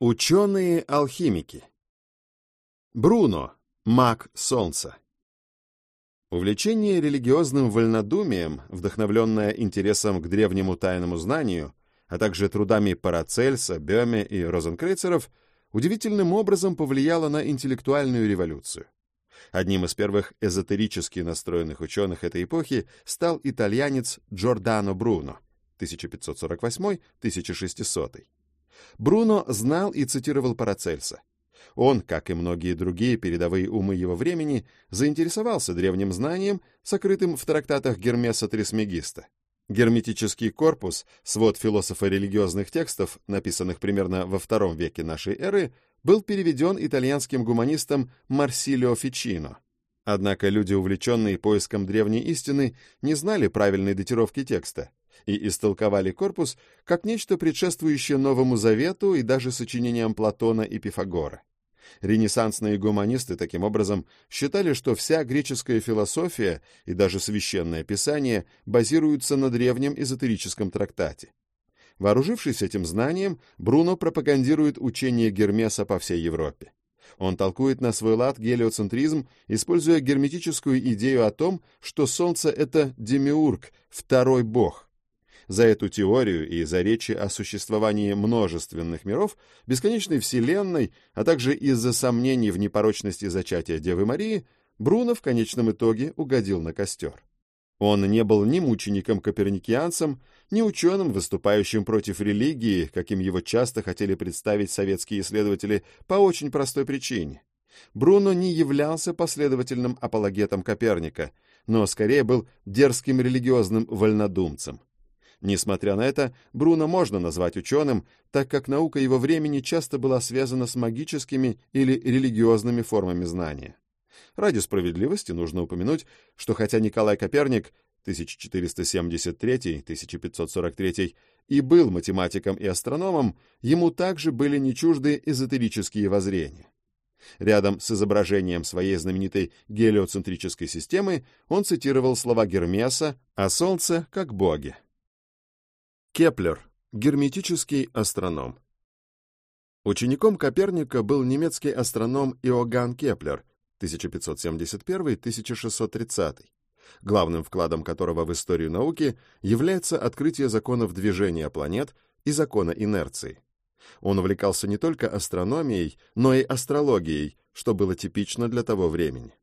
Ученые-алхимики Бруно, маг солнца Увлечение религиозным вольнодумием, вдохновленное интересом к древнему тайному знанию, а также трудами Парацельса, Бёме и Розенкрейцеров, удивительным образом повлияло на интеллектуальную революцию. Одним из первых эзотерически настроенных ученых этой эпохи стал итальянец Джордано Бруно 1548-1600. Бруно знал и цитировал Парацельса. Он, как и многие другие передовые умы его времени, заинтересовался древним знанием, сокрытым в трактатах Гермеса Трисмегиста. Герметический корпус, свод философо-религиозных текстов, написанных примерно во II веке нашей эры, был переведен итальянским гуманистом Марсилио Фичино. Однако люди, увлеченные поиском древней истины, не знали правильной датировки текста и истолковали корпус как нечто предшествующее Новому Завету и даже сочинениям Платона и Пифагора. Ренессансные гуманисты таким образом считали, что вся греческая философия и даже священное писание базируются на древнем эзотерическом трактате. Вооружившись этим знанием, Бруно пропагандирует учение Гермеса по всей Европе. Он толкует на свой лад гелиоцентризм, используя герметическую идею о том, что Солнце — это демиург, второй бог, за эту теорию и за речи о существовании множественных миров, бесконечной Вселенной, а также из-за сомнений в непорочности зачатия Девы Марии, Бруно в конечном итоге угодил на костер. Он не был ни мучеником-коперникианцем, ни ученым, выступающим против религии, каким его часто хотели представить советские исследователи, по очень простой причине. Бруно не являлся последовательным апологетом Коперника, но скорее был дерзким религиозным вольнодумцем. Несмотря на это, Бруно можно назвать ученым, так как наука его времени часто была связана с магическими или религиозными формами знания. Ради справедливости нужно упомянуть, что хотя Николай Коперник 1473-1543 и был математиком и астрономом, ему также были не чужды эзотерические воззрения. Рядом с изображением своей знаменитой гелиоцентрической системы он цитировал слова Гермеса о Солнце как боге. Кеплер, герметический астроном. Учеником Коперника был немецкий астроном Иоганн Кеплер 1571-1630, главным вкладом которого в историю науки является открытие законов движения планет и закона инерции. Он увлекался не только астрономией, но и астрологией, что было типично для того времени.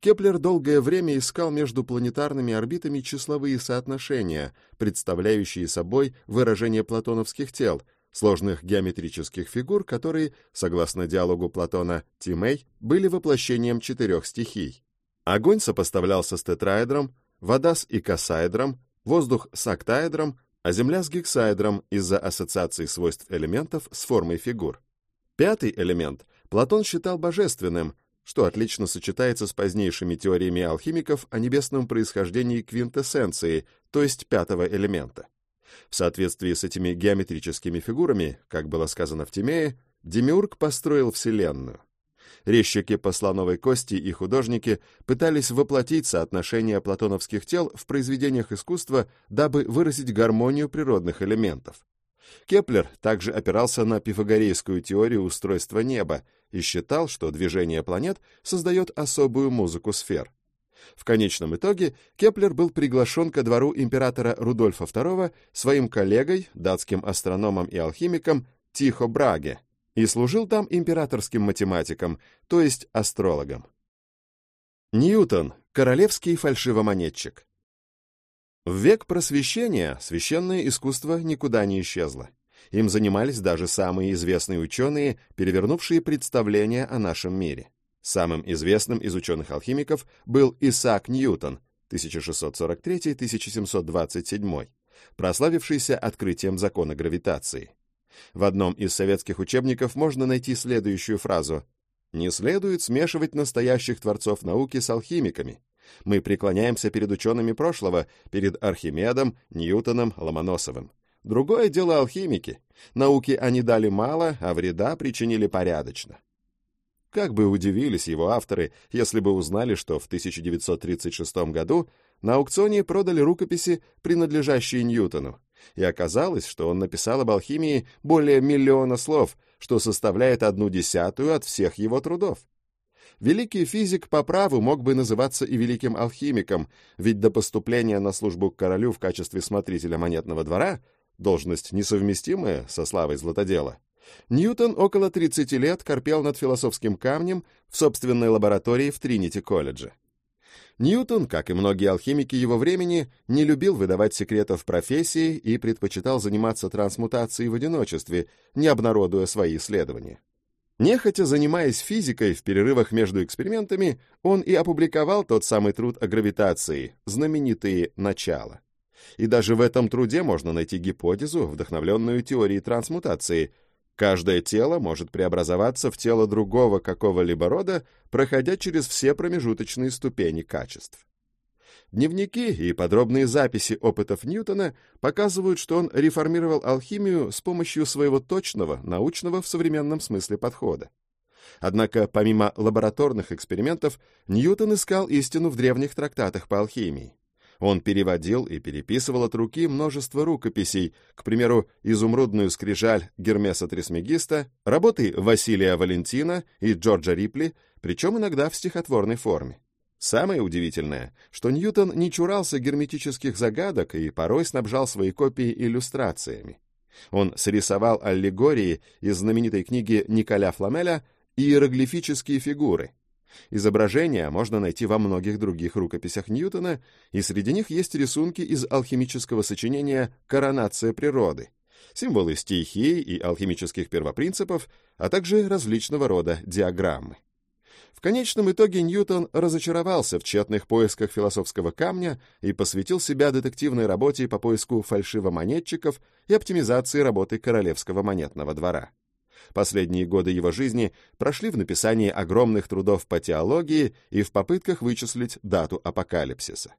Кеплер долгое время искал между планетарными орбитами числовые соотношения, представляющие собой выражение платоновских тел, сложных геометрических фигур, которые, согласно диалогу Платона Тимей, были воплощением четырех стихий. Огонь сопоставлялся с тетраэдром, вода с икосаэдром, воздух с октаэдром, а земля с гексаэдром из-за ассоциации свойств элементов с формой фигур. Пятый элемент Платон считал божественным, что отлично сочетается с позднейшими теориями алхимиков о небесном происхождении квинтэссенции, то есть пятого элемента. В соответствии с этими геометрическими фигурами, как было сказано в Тимее, Демиург построил Вселенную. Резчики по слоновой кости и художники пытались воплотить соотношение платоновских тел в произведениях искусства, дабы выразить гармонию природных элементов. Кеплер также опирался на пифагорейскую теорию устройства неба и считал, что движение планет создает особую музыку сфер. В конечном итоге Кеплер был приглашен ко двору императора Рудольфа II своим коллегой, датским астрономом и алхимиком Тихо Браге, и служил там императорским математиком, то есть астрологом. Ньютон — королевский фальшивомонетчик. В век просвещения священное искусство никуда не исчезло. Им занимались даже самые известные ученые, перевернувшие представления о нашем мире. Самым известным из ученых-алхимиков был Исаак Ньютон, 1643-1727, прославившийся открытием закона гравитации. В одном из советских учебников можно найти следующую фразу «Не следует смешивать настоящих творцов науки с алхимиками. Мы преклоняемся перед учеными прошлого, перед Архимедом, Ньютоном, Ломоносовым. Другое дело алхимики. Науке они дали мало, а вреда причинили порядочно. Как бы удивились его авторы, если бы узнали, что в 1936 году на аукционе продали рукописи, принадлежащие Ньютону, и оказалось, что он написал об алхимии более миллиона слов, что составляет одну десятую от всех его трудов. Великий физик по праву мог бы называться и великим алхимиком, ведь до поступления на службу к королю в качестве смотрителя монетного двора, должность несовместимая со славой златодела, Ньютон около 30 лет корпел над философским камнем в собственной лаборатории в Тринити-колледже. Ньютон, как и многие алхимики его времени, не любил выдавать секретов профессии и предпочитал заниматься трансмутацией в одиночестве, не обнародуя свои исследования. Нехотя занимаясь физикой в перерывах между экспериментами, он и опубликовал тот самый труд о гравитации, знаменитые «Начала». И даже в этом труде можно найти гипотезу, вдохновленную теорией трансмутации. Каждое тело может преобразоваться в тело другого какого-либо рода, проходя через все промежуточные ступени качеств. Дневники и подробные записи опытов Ньютона показывают, что он реформировал алхимию с помощью своего точного, научного в современном смысле подхода. Однако, помимо лабораторных экспериментов, Ньютон искал истину в древних трактатах по алхимии. Он переводил и переписывал от руки множество рукописей, к примеру, изумрудную скрижаль Гермеса Трисмегиста, работы Василия Валентина и Джорджа Рипли, причем иногда в стихотворной форме. Самое удивительное, что Ньютон не чурался герметических загадок и порой снабжал свои копии иллюстрациями. Он срисовал аллегории из знаменитой книги Николя Фламеля «Иероглифические фигуры». Изображения можно найти во многих других рукописях Ньютона, и среди них есть рисунки из алхимического сочинения «Коронация природы», символы стихий и алхимических первопринципов, а также различного рода диаграммы. В конечном итоге Ньютон разочаровался в тщетных поисках философского камня и посвятил себя детективной работе по поиску фальшивомонетчиков и оптимизации работы королевского монетного двора. Последние годы его жизни прошли в написании огромных трудов по теологии и в попытках вычислить дату апокалипсиса.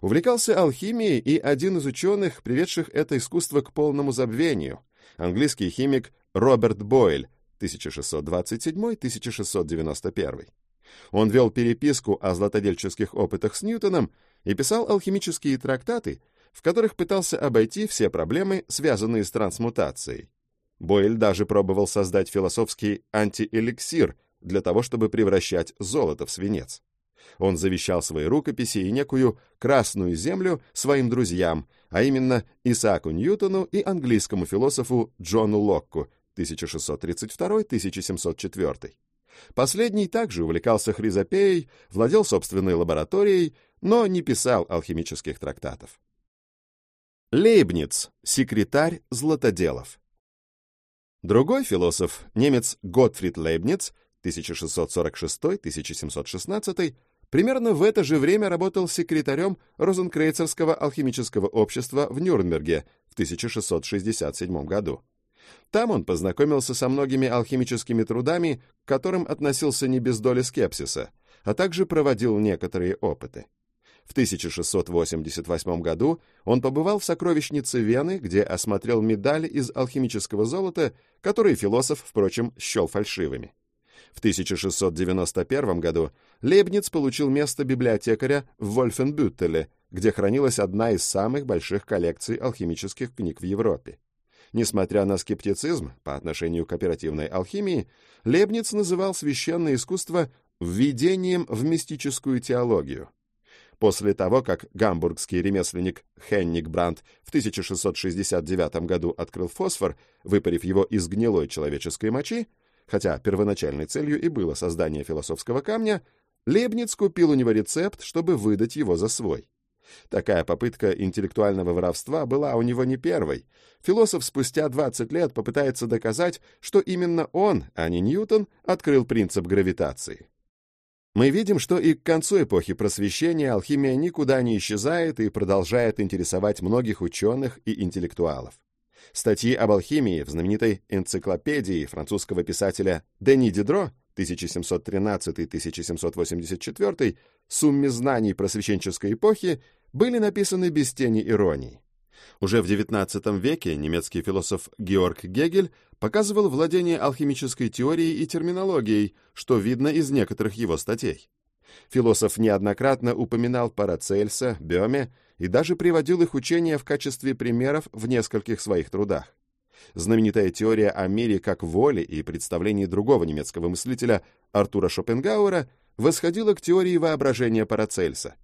Увлекался алхимией и один из ученых, приведших это искусство к полному забвению, английский химик Роберт Бойль, 1627-1691. Он вел переписку о златодельческих опытах с Ньютоном и писал алхимические трактаты, в которых пытался обойти все проблемы, связанные с трансмутацией. Бойль даже пробовал создать философский антиэликсир для того, чтобы превращать золото в свинец. Он завещал свои рукописи и некую «красную землю» своим друзьям, а именно Исааку Ньютону и английскому философу Джону Локку, 1632-1704. Последний также увлекался хризопеей, владел собственной лабораторией, но не писал алхимических трактатов. Лейбниц, секретарь златоделов. Другой философ, немец Готфрид Лейбниц, 1646-1716, примерно в это же время работал секретарем Розенкрейцерского алхимического общества в Нюрнберге в 1667 году. Там он познакомился со многими алхимическими трудами, к которым относился не без доли скепсиса, а также проводил некоторые опыты. В 1688 году он побывал в сокровищнице Вены, где осмотрел медали из алхимического золота, которые философ, впрочем, счел фальшивыми. В 1691 году Лейбниц получил место библиотекаря в Вольфенбюттеле, где хранилась одна из самых больших коллекций алхимических книг в Европе. Несмотря на скептицизм по отношению к оперативной алхимии, Лебниц называл священное искусство «введением в мистическую теологию». После того, как гамбургский ремесленник Хенник Брандт в 1669 году открыл фосфор, выпарив его из гнилой человеческой мочи, хотя первоначальной целью и было создание философского камня, Лебниц купил у него рецепт, чтобы выдать его за свой. Такая попытка интеллектуального воровства была у него не первой. Философ спустя 20 лет попытается доказать, что именно он, а не Ньютон, открыл принцип гравитации. Мы видим, что и к концу эпохи Просвещения алхимия никуда не исчезает и продолжает интересовать многих ученых и интеллектуалов. Статьи об алхимии в знаменитой энциклопедии французского писателя Дени Дидро 1713-1784 «Сумме знаний просвещенческой эпохи» были написаны без тени иронии. Уже в XIX веке немецкий философ Георг Гегель показывал владение алхимической теорией и терминологией, что видно из некоторых его статей. Философ неоднократно упоминал Парацельса, Бёме и даже приводил их учения в качестве примеров в нескольких своих трудах. Знаменитая теория о мире как воле и представлении другого немецкого мыслителя Артура Шопенгауэра восходила к теории воображения Парацельса.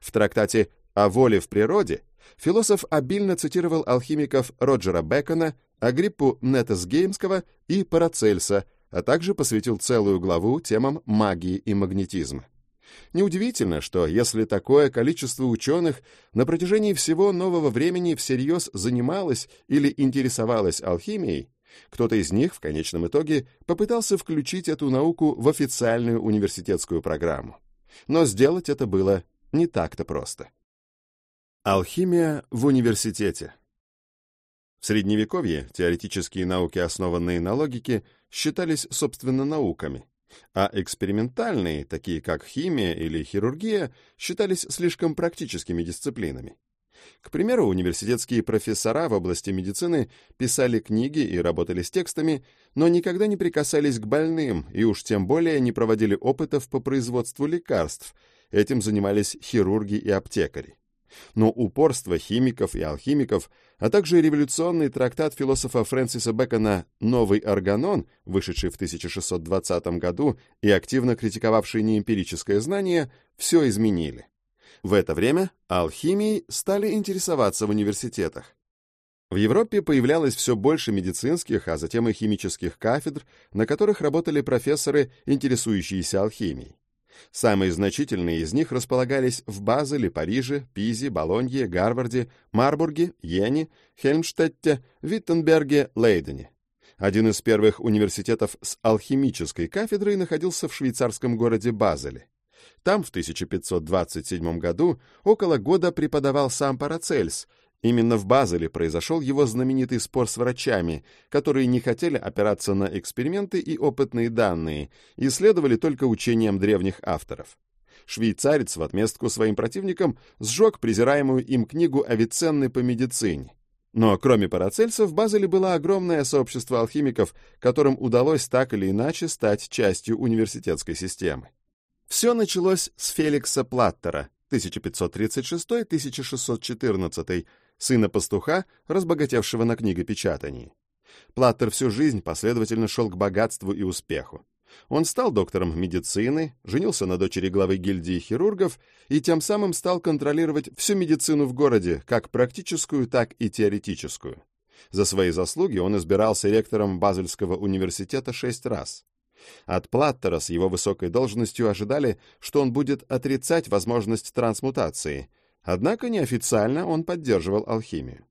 В трактате «О воле в природе» философ обильно цитировал алхимиков Роджера Бекона, Агриппу Нетесгеймского и Парацельса, а также посвятил целую главу темам магии и магнетизма. Неудивительно, что если такое количество ученых на протяжении всего нового времени всерьез занималось или интересовалось алхимией, кто-то из них в конечном итоге попытался включить эту науку в официальную университетскую программу. Но сделать это было не так-то просто. Алхимия в университете В Средневековье теоретические науки, основанные на логике, считались, собственно, науками, а экспериментальные, такие как химия или хирургия, считались слишком практическими дисциплинами. К примеру, университетские профессора в области медицины писали книги и работали с текстами, но никогда не прикасались к больным и уж тем более не проводили опытов по производству лекарств. Этим занимались хирурги и аптекари. Но упорство химиков и алхимиков, а также революционный трактат философа Фрэнсиса Бэкона «Новый органон», вышедший в 1620 году и активно критиковавший неэмпирическое знание, все изменили. В это время алхимией стали интересоваться в университетах. В Европе появлялось все больше медицинских, а затем и химических кафедр, на которых работали профессоры, интересующиеся алхимией. Самые значительные из них располагались в Базеле, Париже, Пизе, Болонье, Гарварде, Марбурге, Йене, Хельмштетте, Виттенберге, Лейдене. Один из первых университетов с алхимической кафедрой находился в швейцарском городе Базеле. Там в 1527 году около года преподавал сам Парацельс. Именно в Базеле произошел его знаменитый спор с врачами, которые не хотели опираться на эксперименты и опытные данные, и следовали только учениям древних авторов. Швейцарец в отместку своим противникам сжег презираемую им книгу Авиценны по медицине. Но кроме Парацельса в Базеле было огромное сообщество алхимиков, которым удалось так или иначе стать частью университетской системы. Все началось с Феликса Платтера, 1536-1614, сына пастуха, разбогатевшего на книгопечатании. Платтер всю жизнь последовательно шел к богатству и успеху. Он стал доктором медицины, женился на дочери главы гильдии хирургов и тем самым стал контролировать всю медицину в городе, как практическую, так и теоретическую. За свои заслуги он избирался ректором Базельского университета шесть раз. От Платтера с его высокой должностью ожидали, что он будет отрицать возможность трансмутации, однако неофициально он поддерживал алхимию.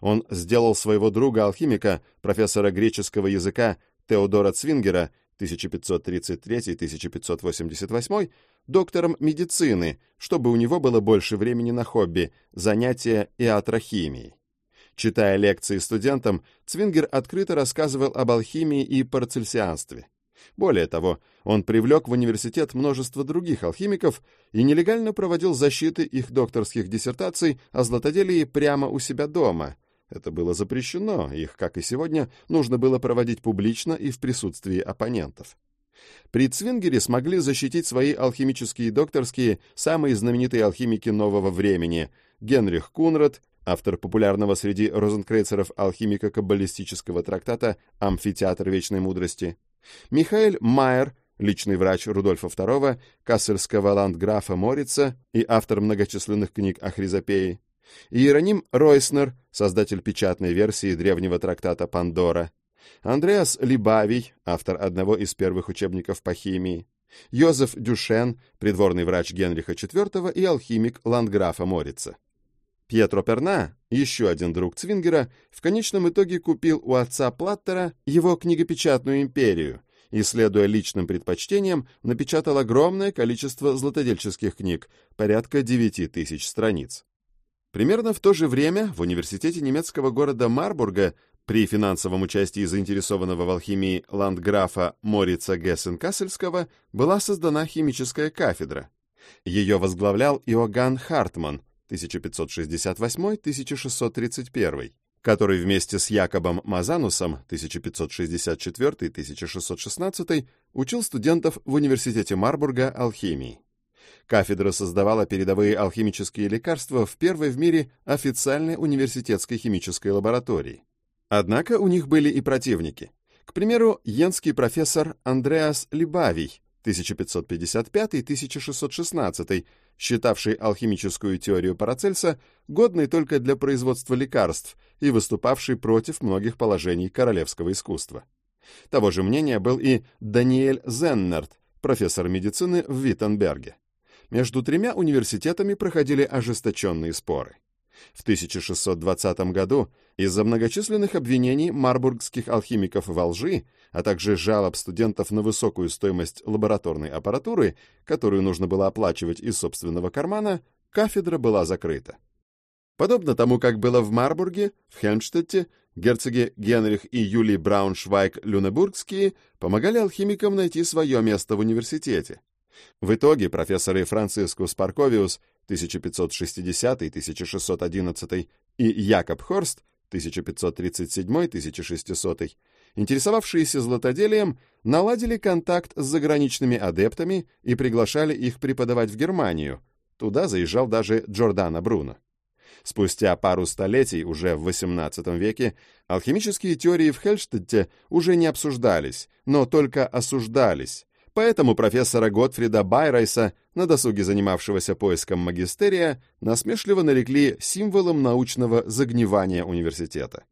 Он сделал своего друга-алхимика, профессора греческого языка Теодора Цвингера 1533-1588, доктором медицины, чтобы у него было больше времени на хобби, занятия и атрохимией. Читая лекции студентам, Цвингер открыто рассказывал об алхимии и парацельсианстве. Более того, он привлек в университет множество других алхимиков и нелегально проводил защиты их докторских диссертаций о златоделии прямо у себя дома. Это было запрещено, их, как и сегодня, нужно было проводить публично и в присутствии оппонентов. При Цвингере смогли защитить свои алхимические докторские самые знаменитые алхимики нового времени — Генрих Кунрад, автор популярного среди розенкрейцеров алхимико-каббалистического трактата «Амфитеатр вечной мудрости», Михаэль Майер, личный врач Рудольфа II, кассельского ландграфа Морица и автор многочисленных книг о Хризопее, Иероним Ройснер, создатель печатной версии древнего трактата Пандора, Андреас Либавий, автор одного из первых учебников по химии, Йозеф Дюшен, придворный врач Генриха IV и алхимик ландграфа Морица. Пьетро Перна, еще один друг Цвингера, в конечном итоге купил у отца Платтера его книгопечатную империю и, следуя личным предпочтениям, напечатал огромное количество златодельческих книг, порядка 9 тысяч страниц. Примерно в то же время в университете немецкого города Марбурга при финансовом участии заинтересованного в алхимии ландграфа Морица Гессен-Кассельского была создана химическая кафедра. Ее возглавлял Иоганн Хартман, 1568-1631, который вместе с Якобом Мазанусом 1564-1616 учил студентов в университете Марбурга алхимии. Кафедра создавала передовые алхимические лекарства в первой в мире официальной университетской химической лаборатории. Однако у них были и противники. К примеру, йенский профессор Андреас Либавий 1555-1616, считавший алхимическую теорию Парацельса годной только для производства лекарств и выступавший против многих положений королевского искусства. Того же мнения был и Даниэль Зеннерт, профессор медицины в Виттенберге. Между тремя университетами проходили ожесточенные споры. В 1620 году из-за многочисленных обвинений марбургских алхимиков во лжи, а также жалоб студентов на высокую стоимость лабораторной аппаратуры, которую нужно было оплачивать из собственного кармана, кафедра была закрыта. Подобно тому, как было в Марбурге, в Хельмштедте, герцоги Генрих и Юлий Брауншвайг-Люнебургские помогали алхимикам найти свое место в университете. В итоге профессоры Францискус Парковиус 1560-1611 и Якоб Хорст 1537-1600, интересовавшиеся златоделием, наладили контакт с заграничными адептами и приглашали их преподавать в Германию. Туда заезжал даже Джордано Бруно. Спустя пару столетий, уже в XVIII веке, алхимические теории в Хельштадте уже не обсуждались, но только осуждались, Поэтому профессора Готфрида Байрайса, на досуге занимавшегося поиском магистерия, насмешливо нарекли символом научного загнивания университета.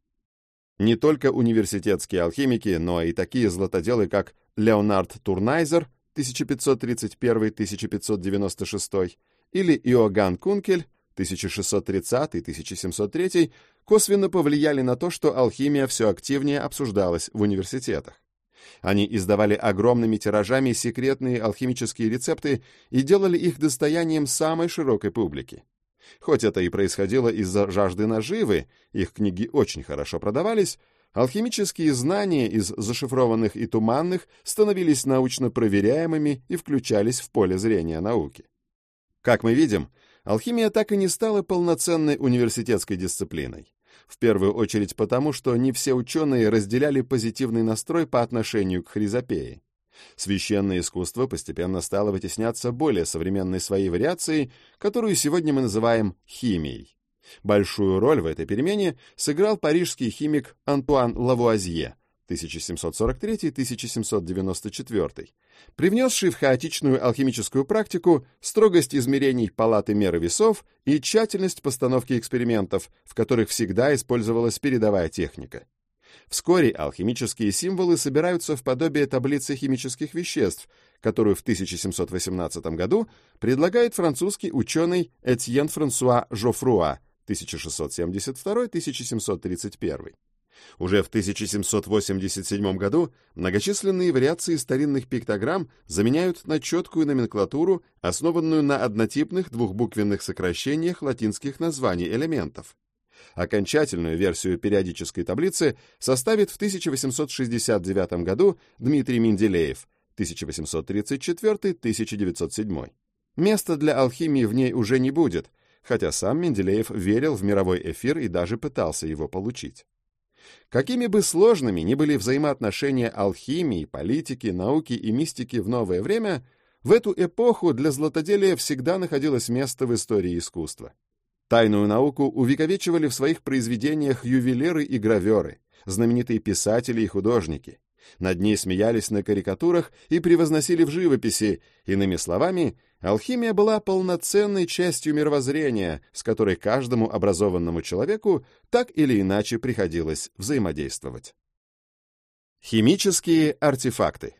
Не только университетские алхимики, но и такие златоделы, как Леонард Турнайзер 1531-1596 или Иоганн Кункель 1630-1703 косвенно повлияли на то, что алхимия все активнее обсуждалась в университетах. Они издавали огромными тиражами секретные алхимические рецепты и делали их достоянием самой широкой публики. Хоть это и происходило из-за жажды наживы, их книги очень хорошо продавались, алхимические знания из зашифрованных и туманных становились научно проверяемыми и включались в поле зрения науки. Как мы видим, алхимия так и не стала полноценной университетской дисциплиной. В первую очередь потому, что не все ученые разделяли позитивный настрой по отношению к хризопее. Священное искусство постепенно стало вытесняться более современной своей вариацией, которую сегодня мы называем химией. Большую роль в этой перемене сыграл парижский химик Антуан Лавуазье 1743-1794, привнесший в хаотичную алхимическую практику строгость измерений палаты меры весов и тщательность постановки экспериментов, в которых всегда использовалась передовая техника. Вскоре алхимические символы собираются в подобие таблицы химических веществ, которую в 1718 году предлагает французский ученый Этьен Франсуа Жофруа 1672-1731. Уже в 1787 году многочисленные вариации старинных пиктограмм заменяют на четкую номенклатуру, основанную на однотипных двухбуквенных сокращениях латинских названий элементов. Окончательную версию периодической таблицы составит в 1869 году Дмитрий Менделеев 1834-1907. Места для алхимии в ней уже не будет, хотя сам Менделеев верил в мировой эфир и даже пытался его получить. Какими бы сложными ни были взаимоотношения алхимии, политики, науки и мистики в новое время, в эту эпоху для златоделия всегда находилось место в истории искусства. Тайную науку увековечивали в своих произведениях ювелиры и граверы, знаменитые писатели и художники. Над ней смеялись на карикатурах и превозносили в живописи, иными словами, Алхимия была полноценной частью мировоззрения, с которой каждому образованному человеку так или иначе приходилось взаимодействовать. Химические артефакты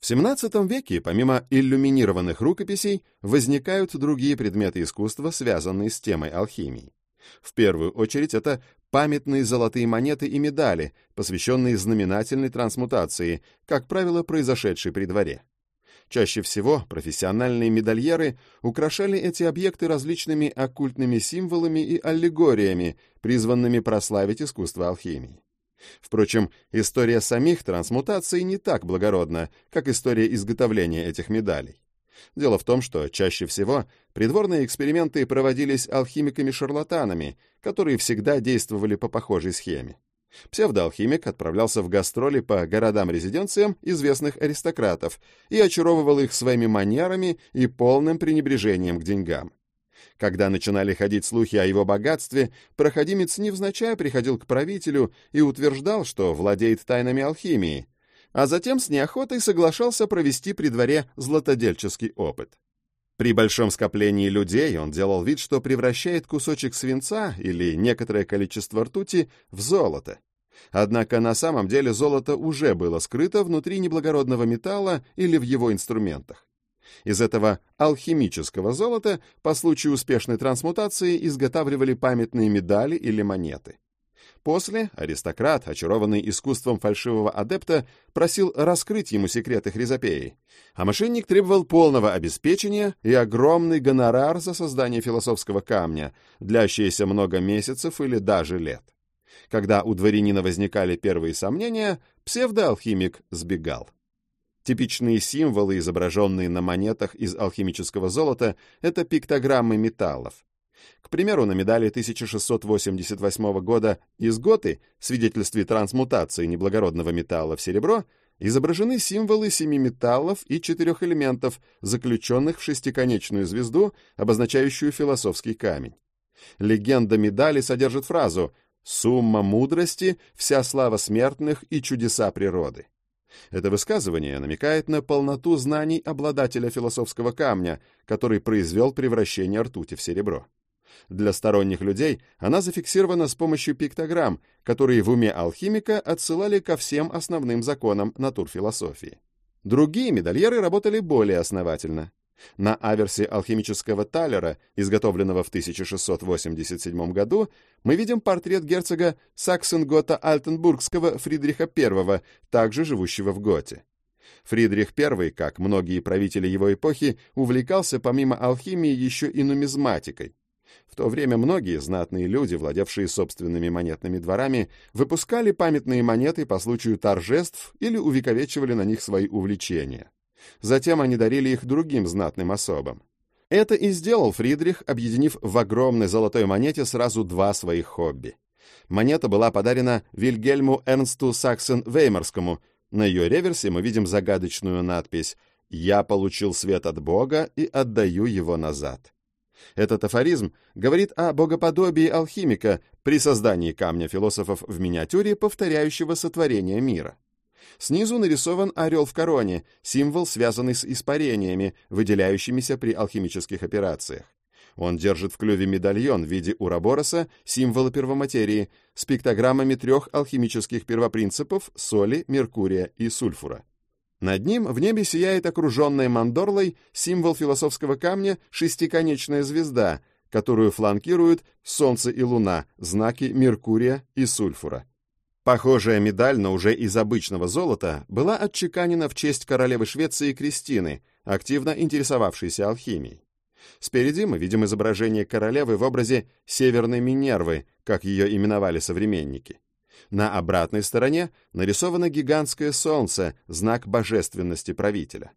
В XVII веке, помимо иллюминированных рукописей, возникают другие предметы искусства, связанные с темой алхимии. В первую очередь это памятные золотые монеты и медали, посвященные знаменательной трансмутации, как правило, произошедшей при дворе. Чаще всего профессиональные медальеры украшали эти объекты различными оккультными символами и аллегориями, призванными прославить искусство алхимии. Впрочем, история самих трансмутаций не так благородна, как история изготовления этих медалей. Дело в том, что чаще всего придворные эксперименты проводились алхимиками-шарлатанами, которые всегда действовали по похожей схеме. Псевдоалхимик отправлялся в гастроли по городам-резиденциям известных аристократов и очаровывал их своими манерами и полным пренебрежением к деньгам. Когда начинали ходить слухи о его богатстве, проходимец невзначай приходил к правителю и утверждал, что владеет тайнами алхимии, а затем с неохотой соглашался провести при дворе златодельческий опыт. При большом скоплении людей он делал вид, что превращает кусочек свинца или некоторое количество ртути в золото. Однако на самом деле золото уже было скрыто внутри неблагородного металла или в его инструментах. Из этого алхимического золота по случаю успешной трансмутации изготавливали памятные медали или монеты. После аристократ, очарованный искусством фальшивого адепта, просил раскрыть ему секреты Хризопеи, а мошенник требовал полного обеспечения и огромный гонорар за создание философского камня, длящееся много месяцев или даже лет. Когда у дворянина возникали первые сомнения, псевдоалхимик сбегал. Типичные символы, изображенные на монетах из алхимического золота, это пиктограммы металлов. К примеру, на медали 1688 года из Готы, свидетельстве трансмутации неблагородного металла в серебро, изображены символы семи металлов и четырех элементов, заключенных в шестиконечную звезду, обозначающую философский камень. Легенда медали содержит фразу «Сумма мудрости, вся слава смертных и чудеса природы». Это высказывание намекает на полноту знаний обладателя философского камня, который произвел превращение ртути в серебро. Для сторонних людей она зафиксирована с помощью пиктограмм, которые в уме алхимика отсылали ко всем основным законам натурфилософии. Другие медальеры работали более основательно. На аверсе алхимического талера, изготовленного в 1687 году, мы видим портрет герцога Саксенгота-Альтенбургского Фридриха I, также живущего в Готе. Фридрих I, как многие правители его эпохи, увлекался помимо алхимии еще и нумизматикой. В то время многие знатные люди, владевшие собственными монетными дворами, выпускали памятные монеты по случаю торжеств или увековечивали на них свои увлечения. Затем они дарили их другим знатным особам. Это и сделал Фридрих, объединив в огромной золотой монете сразу два своих хобби. Монета была подарена Вильгельму Эрнсту Саксен-Веймарскому. На ее реверсе мы видим загадочную надпись «Я получил свет от Бога и отдаю его назад». Этот афоризм говорит о богоподобии алхимика при создании камня философов в миниатюре, повторяющего сотворение мира. Снизу нарисован орел в короне, символ, связанный с испарениями, выделяющимися при алхимических операциях. Он держит в клюве медальон в виде уробороса, символа первоматерии, с пиктограммами трех алхимических первопринципов соли, меркурия и сульфура. Над ним в небе сияет окруженная мандорлой символ философского камня шестиконечная звезда, которую фланкируют Солнце и Луна, знаки Меркурия и Сульфура. Похожая медаль, но уже из обычного золота, была отчеканена в честь королевы Швеции Кристины, активно интересовавшейся алхимией. Спереди мы видим изображение королевы в образе Северной Минервы, как ее именовали современники. На обратной стороне нарисовано гигантское солнце, знак божественности правителя.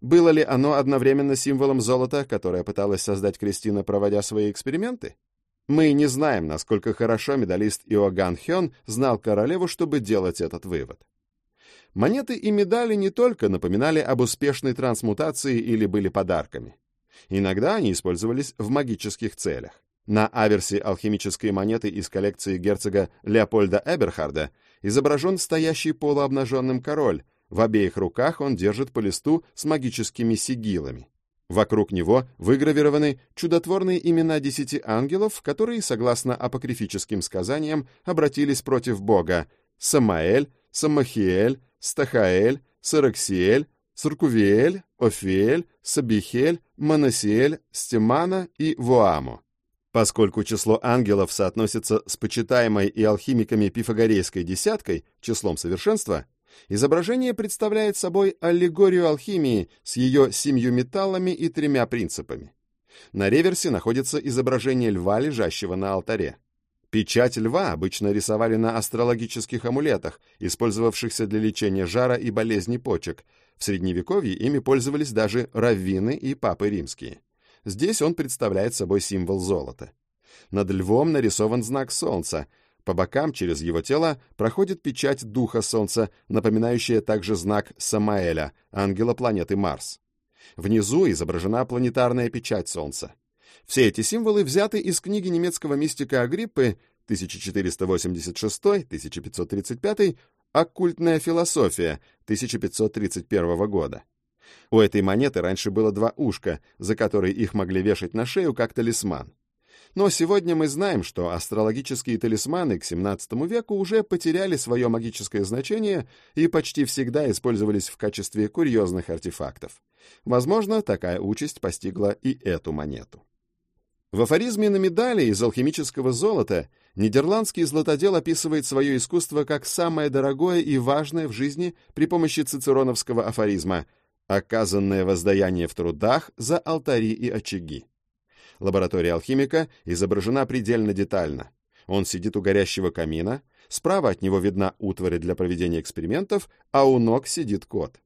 Было ли оно одновременно символом золота, которое пыталась создать Кристина, проводя свои эксперименты? Мы не знаем, насколько хорошо медалист Иоганн Хён знал королеву, чтобы делать этот вывод. Монеты и медали не только напоминали об успешной трансмутации или были подарками. Иногда они использовались в магических целях. На аверсе алхимической монеты из коллекции герцога Леопольда Эберхарда изображен стоящий полуобнаженным король, в обеих руках он держит по листу с магическими сигилами. Вокруг него выгравированы чудотворные имена десяти ангелов, которые, согласно апокрифическим сказаниям, обратились против Бога — Самаэль, Самахиэль, Стахаэль, Сараксиэль, Циркувиэль, Офиэль, Сабихель, Манасиэль, Стемана и Вуаму. Поскольку число ангелов соотносится с почитаемой и алхимиками пифагорейской десяткой, числом совершенства, Изображение представляет собой аллегорию алхимии с ее семью металлами и тремя принципами. На реверсе находится изображение льва, лежащего на алтаре. Печать льва обычно рисовали на астрологических амулетах, использовавшихся для лечения жара и болезней почек. В Средневековье ими пользовались даже раввины и папы римские. Здесь он представляет собой символ золота. Над львом нарисован знак солнца, по бокам через его тело проходит печать духа Солнца, напоминающая также знак Самаэля, ангела планеты Марс. Внизу изображена планетарная печать Солнца. Все эти символы взяты из книги немецкого мистика Агриппы 1486-1535 «Оккультная философия» 1531 года. У этой монеты раньше было два ушка, за которые их могли вешать на шею как талисман. Но сегодня мы знаем, что астрологические талисманы к XVII веку уже потеряли свое магическое значение и почти всегда использовались в качестве курьезных артефактов. Возможно, такая участь постигла и эту монету. В афоризме на медали из алхимического золота нидерландский златодел описывает свое искусство как самое дорогое и важное в жизни при помощи цицероновского афоризма «оказанное воздаяние в трудах за алтари и очаги». Лаборатория алхимика изображена предельно детально. Он сидит у горящего камина, справа от него видна утварь для проведения экспериментов, а у ног сидит кот.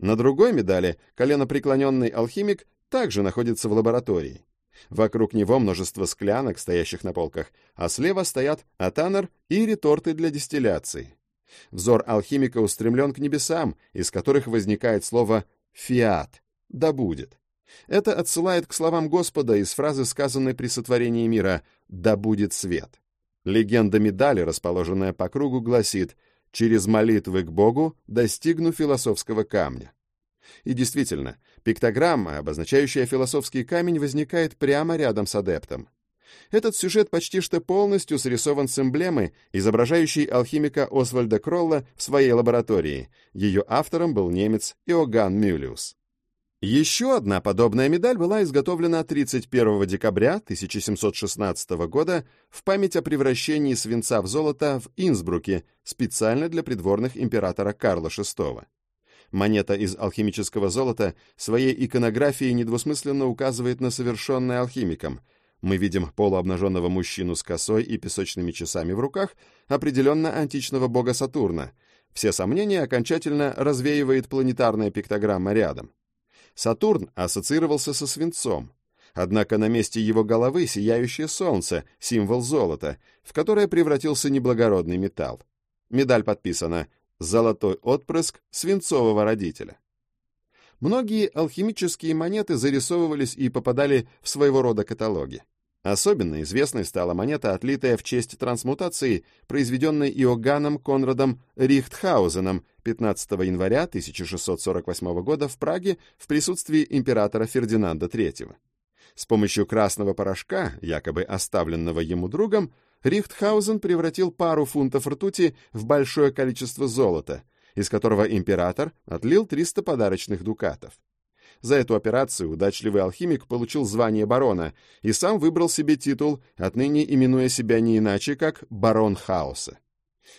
На другой медали коленопреклоненный алхимик также находится в лаборатории. Вокруг него множество склянок, стоящих на полках, а слева стоят атанер и реторты для дистилляции. Взор алхимика устремлен к небесам, из которых возникает слово «фиат» — «да будет». Это отсылает к словам Господа из фразы, сказанной при сотворении мира «Да будет свет». Легенда медали, расположенная по кругу, гласит «Через молитвы к Богу достигну философского камня». И действительно, пиктограмма, обозначающая философский камень, возникает прямо рядом с адептом. Этот сюжет почти что полностью срисован с эмблемы, изображающей алхимика Освальда Кролла в своей лаборатории. Ее автором был немец Иоганн Мюллиус. Еще одна подобная медаль была изготовлена 31 декабря 1716 года в память о превращении свинца в золото в Инсбруке специально для придворных императора Карла VI. Монета из алхимического золота своей иконографией недвусмысленно указывает на совершенное алхимиком. Мы видим полуобнаженного мужчину с косой и песочными часами в руках, определенно античного бога Сатурна. Все сомнения окончательно развеивает планетарная пиктограмма рядом. Сатурн ассоциировался со свинцом. Однако на месте его головы сияющее солнце, символ золота, в которое превратился неблагородный металл. Медаль подписана «Золотой отпрыск свинцового родителя». Многие алхимические монеты зарисовывались и попадали в своего рода каталоги. Особенно известной стала монета, отлитая в честь трансмутации, произведенной Иоганном Конрадом Рихтхаузеном 15 января 1648 года в Праге в присутствии императора Фердинанда III. С помощью красного порошка, якобы оставленного ему другом, Рихтхаузен превратил пару фунтов ртути в большое количество золота, из которого император отлил 300 подарочных дукатов. За эту операцию удачливый алхимик получил звание барона и сам выбрал себе титул, отныне именуя себя не иначе, как барон хаоса.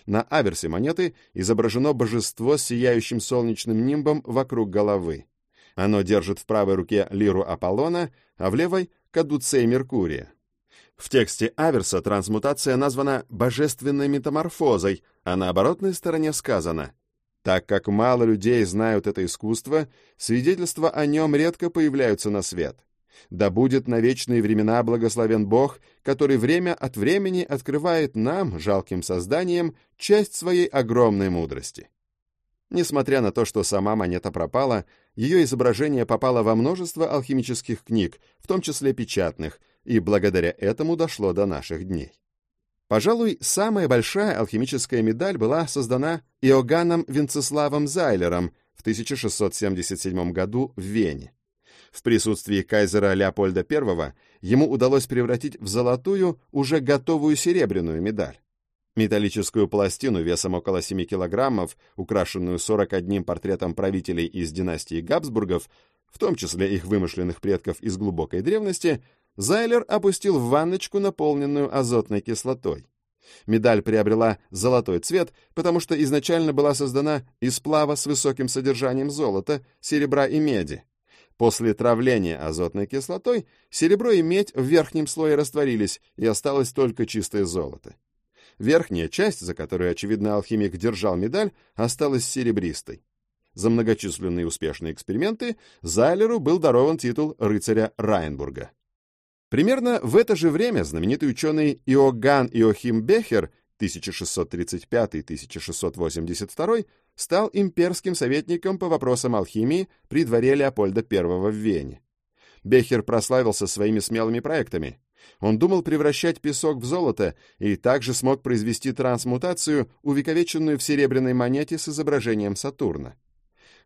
На аверсе монеты изображено божество с сияющим солнечным нимбом вокруг головы. Оно держит в правой руке лиру Аполлона, а в левой — кадуцей Меркурия. В тексте аверса трансмутация названа «божественной метаморфозой», а на оборотной стороне сказано так как мало людей знают это искусство, свидетельства о нем редко появляются на свет. Да будет на вечные времена благословен Бог, который время от времени открывает нам, жалким созданиям, часть своей огромной мудрости. Несмотря на то, что сама монета пропала, ее изображение попало во множество алхимических книг, в том числе печатных, и благодаря этому дошло до наших дней. Пожалуй, самая большая алхимическая медаль была создана Иоганном Венцеславом Зайлером в 1677 году в Вене. В присутствии кайзера Леопольда I ему удалось превратить в золотую уже готовую серебряную медаль. Металлическую пластину весом около 7 килограммов, украшенную 41 портретом правителей из династии Габсбургов, в том числе их вымышленных предков из глубокой древности, Зайлер опустил в ванночку, наполненную азотной кислотой. Медаль приобрела золотой цвет, потому что изначально была создана из сплава с высоким содержанием золота, серебра и меди. После травления азотной кислотой серебро и медь в верхнем слое растворились, и осталось только чистое золото. Верхняя часть, за которую, очевидно, алхимик держал медаль, осталась серебристой. За многочисленные успешные эксперименты Зайлеру был дарован титул рыцаря Райнбурга. Примерно в это же время знаменитый ученый Иоганн Иохим Бехер 1635-1682 стал имперским советником по вопросам алхимии при дворе Леопольда I в Вене. Бехер прославился своими смелыми проектами. Он думал превращать песок в золото и также смог произвести трансмутацию, увековеченную в серебряной монете с изображением Сатурна.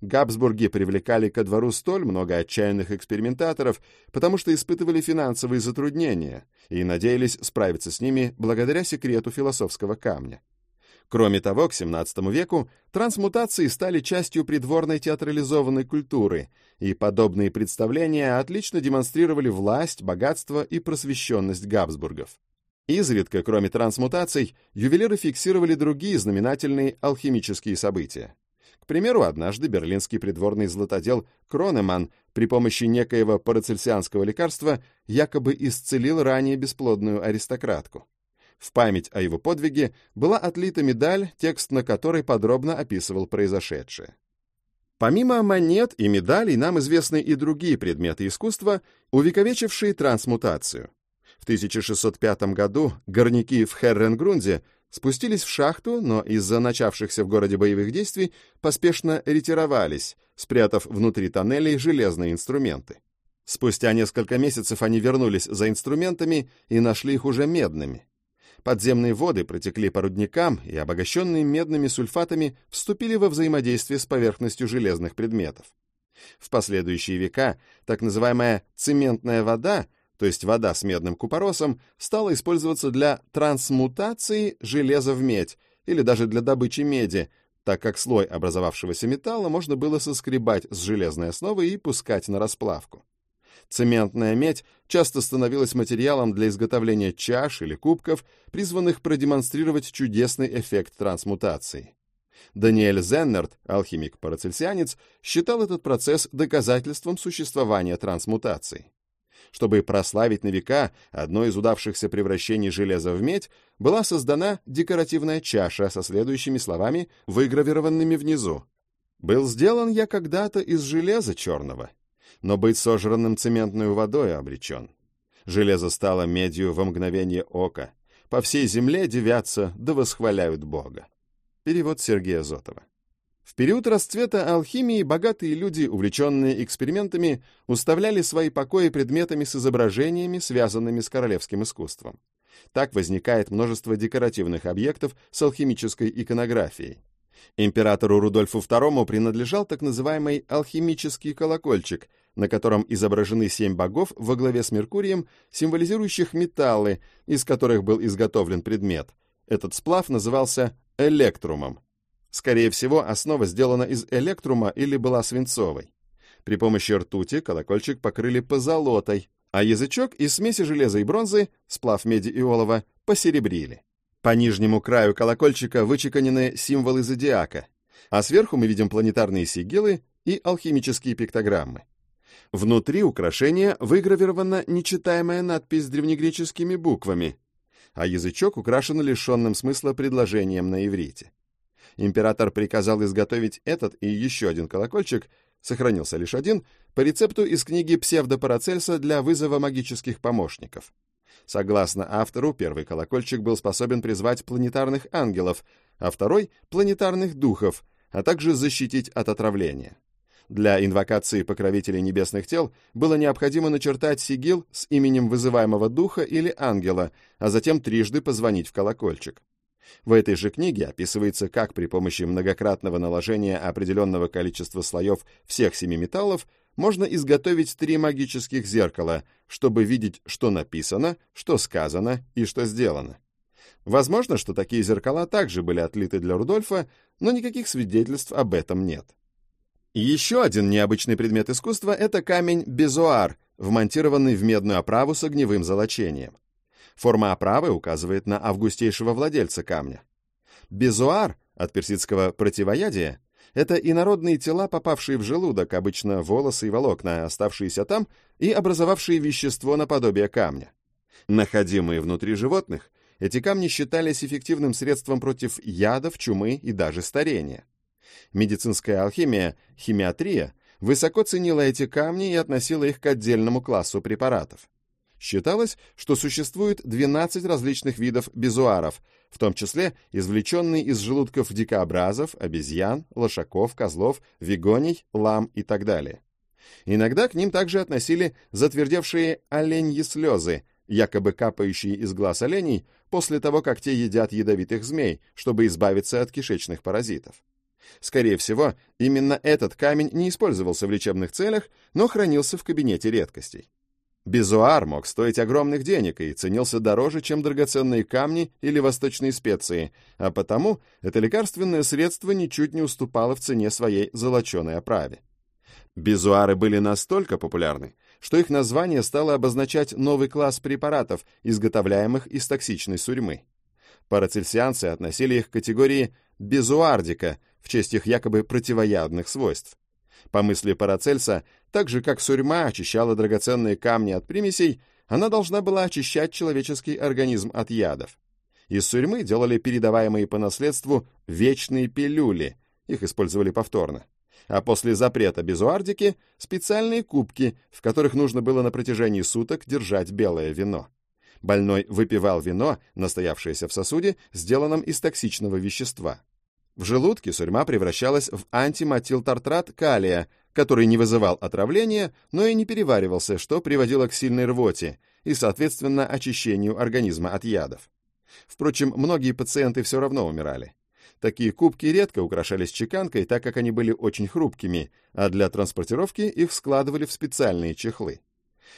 Габсбурги привлекали ко двору столь много отчаянных экспериментаторов, потому что испытывали финансовые затруднения и надеялись справиться с ними благодаря секрету философского камня. Кроме того, к XVII веку трансмутации стали частью придворной театрализованной культуры, и подобные представления отлично демонстрировали власть, богатство и просвещенность Габсбургов. Изредка, кроме трансмутаций, ювелиры фиксировали другие знаменательные алхимические события. Примеру, однажды берлинский придворный златодел Кронеман при помощи некоего парацельсианского лекарства якобы исцелил ранее бесплодную аристократку. В память о его подвиге была отлита медаль, текст на которой подробно описывал произошедшее. Помимо монет и медалей нам известны и другие предметы искусства, увековечившие трансмутацию. В 1605 году горняки в Херренгрунде спустились в шахту, но из-за начавшихся в городе боевых действий поспешно ретировались, спрятав внутри тоннелей железные инструменты. Спустя несколько месяцев они вернулись за инструментами и нашли их уже медными. Подземные воды протекли по рудникам и, обогащенные медными сульфатами, вступили во взаимодействие с поверхностью железных предметов. В последующие века так называемая цементная вода, то есть вода с медным купоросом, стала использоваться для трансмутации железа в медь или даже для добычи меди, так как слой образовавшегося металла можно было соскребать с железной основы и пускать на расплавку. Цементная медь часто становилась материалом для изготовления чаш или кубков, призванных продемонстрировать чудесный эффект трансмутации. Даниэль Зеннерт, алхимик-парацельсианец, считал этот процесс доказательством существования трансмутации. Чтобы прославить на века одно из удавшихся превращений железа в медь, была создана декоративная чаша со следующими словами, выгравированными внизу. «Был сделан я когда-то из железа черного, но быть сожранным цементной водой обречен. Железо стало медью во мгновение ока. По всей земле девятся да восхваляют Бога. Перевод Сергея Зотова. В период расцвета алхимии богатые люди, увлеченные экспериментами, уставляли свои покои предметами с изображениями, связанными с королевским искусством. Так возникает множество декоративных объектов с алхимической иконографией. Императору Рудольфу II принадлежал так называемый алхимический колокольчик, на котором изображены семь богов во главе с Меркурием, символизирующих металлы, из которых был изготовлен предмет. Этот сплав назывался электрумом. Скорее всего, основа сделана из электрума или была свинцовой. При помощи ртути колокольчик покрыли позолотой, а язычок из смеси железа и бронзы, сплав меди и олова, посеребрили. По нижнему краю колокольчика вычеканены символы зодиака, а сверху мы видим планетарные сигилы и алхимические пиктограммы. Внутри украшения выгравирована нечитаемая надпись с древнегреческими буквами, а язычок украшен лишенным смысла предложением на иврите. Император приказал изготовить этот и еще один колокольчик, сохранился лишь один, по рецепту из книги Псевдопарацельса для вызова магических помощников. Согласно автору, первый колокольчик был способен призвать планетарных ангелов, а второй — планетарных духов, а также защитить от отравления. Для инвокации покровителей небесных тел было необходимо начертать сигил с именем вызываемого духа или ангела, а затем трижды позвонить в колокольчик. В этой же книге описывается, как при помощи многократного наложения определенного количества слоев всех семи металлов можно изготовить три магических зеркала, чтобы видеть, что написано, что сказано и что сделано. Возможно, что такие зеркала также были отлиты для Рудольфа, но никаких свидетельств об этом нет. Еще один необычный предмет искусства — это камень безуар, вмонтированный в медную оправу с огневым золочением. Форма оправы указывает на августейшего владельца камня. Безуар, от персидского «противоядие», это инородные тела, попавшие в желудок, обычно волосы и волокна, оставшиеся там и образовавшие вещество наподобие камня. Находимые внутри животных, эти камни считались эффективным средством против ядов, чумы и даже старения. Медицинская алхимия, химиатрия, высоко ценила эти камни и относила их к отдельному классу препаратов. Считалось, что существует 12 различных видов безуаров, в том числе извлеченные из желудков дикообразов, обезьян, лошаков, козлов, вигоний, лам и так далее. Иногда к ним также относили затвердевшие оленьи слезы, якобы капающие из глаз оленей после того, как те едят ядовитых змей, чтобы избавиться от кишечных паразитов. Скорее всего, именно этот камень не использовался в лечебных целях, но хранился в кабинете редкостей. Безуар мог стоить огромных денег и ценился дороже, чем драгоценные камни или восточные специи, а потому это лекарственное средство ничуть не уступало в цене своей золоченой оправе. Безуары были настолько популярны, что их название стало обозначать новый класс препаратов, изготовляемых из токсичной сурьмы. Парацельсианцы относили их к категории безуардика в честь их якобы противоядных свойств. По мысли Парацельса, так же как сурьма очищала драгоценные камни от примесей, она должна была очищать человеческий организм от ядов. Из сурьмы делали передаваемые по наследству вечные пилюли, их использовали повторно. А после запрета безуардики — специальные кубки, в которых нужно было на протяжении суток держать белое вино. Больной выпивал вино, настоявшееся в сосуде, сделанном из токсичного вещества. В желудке сурьма превращалась в антиматилтартрат калия, который не вызывал отравления, но и не переваривался, что приводило к сильной рвоте и, соответственно, очищению организма от ядов. Впрочем, многие пациенты все равно умирали. Такие кубки редко украшались чеканкой, так как они были очень хрупкими, а для транспортировки их складывали в специальные чехлы.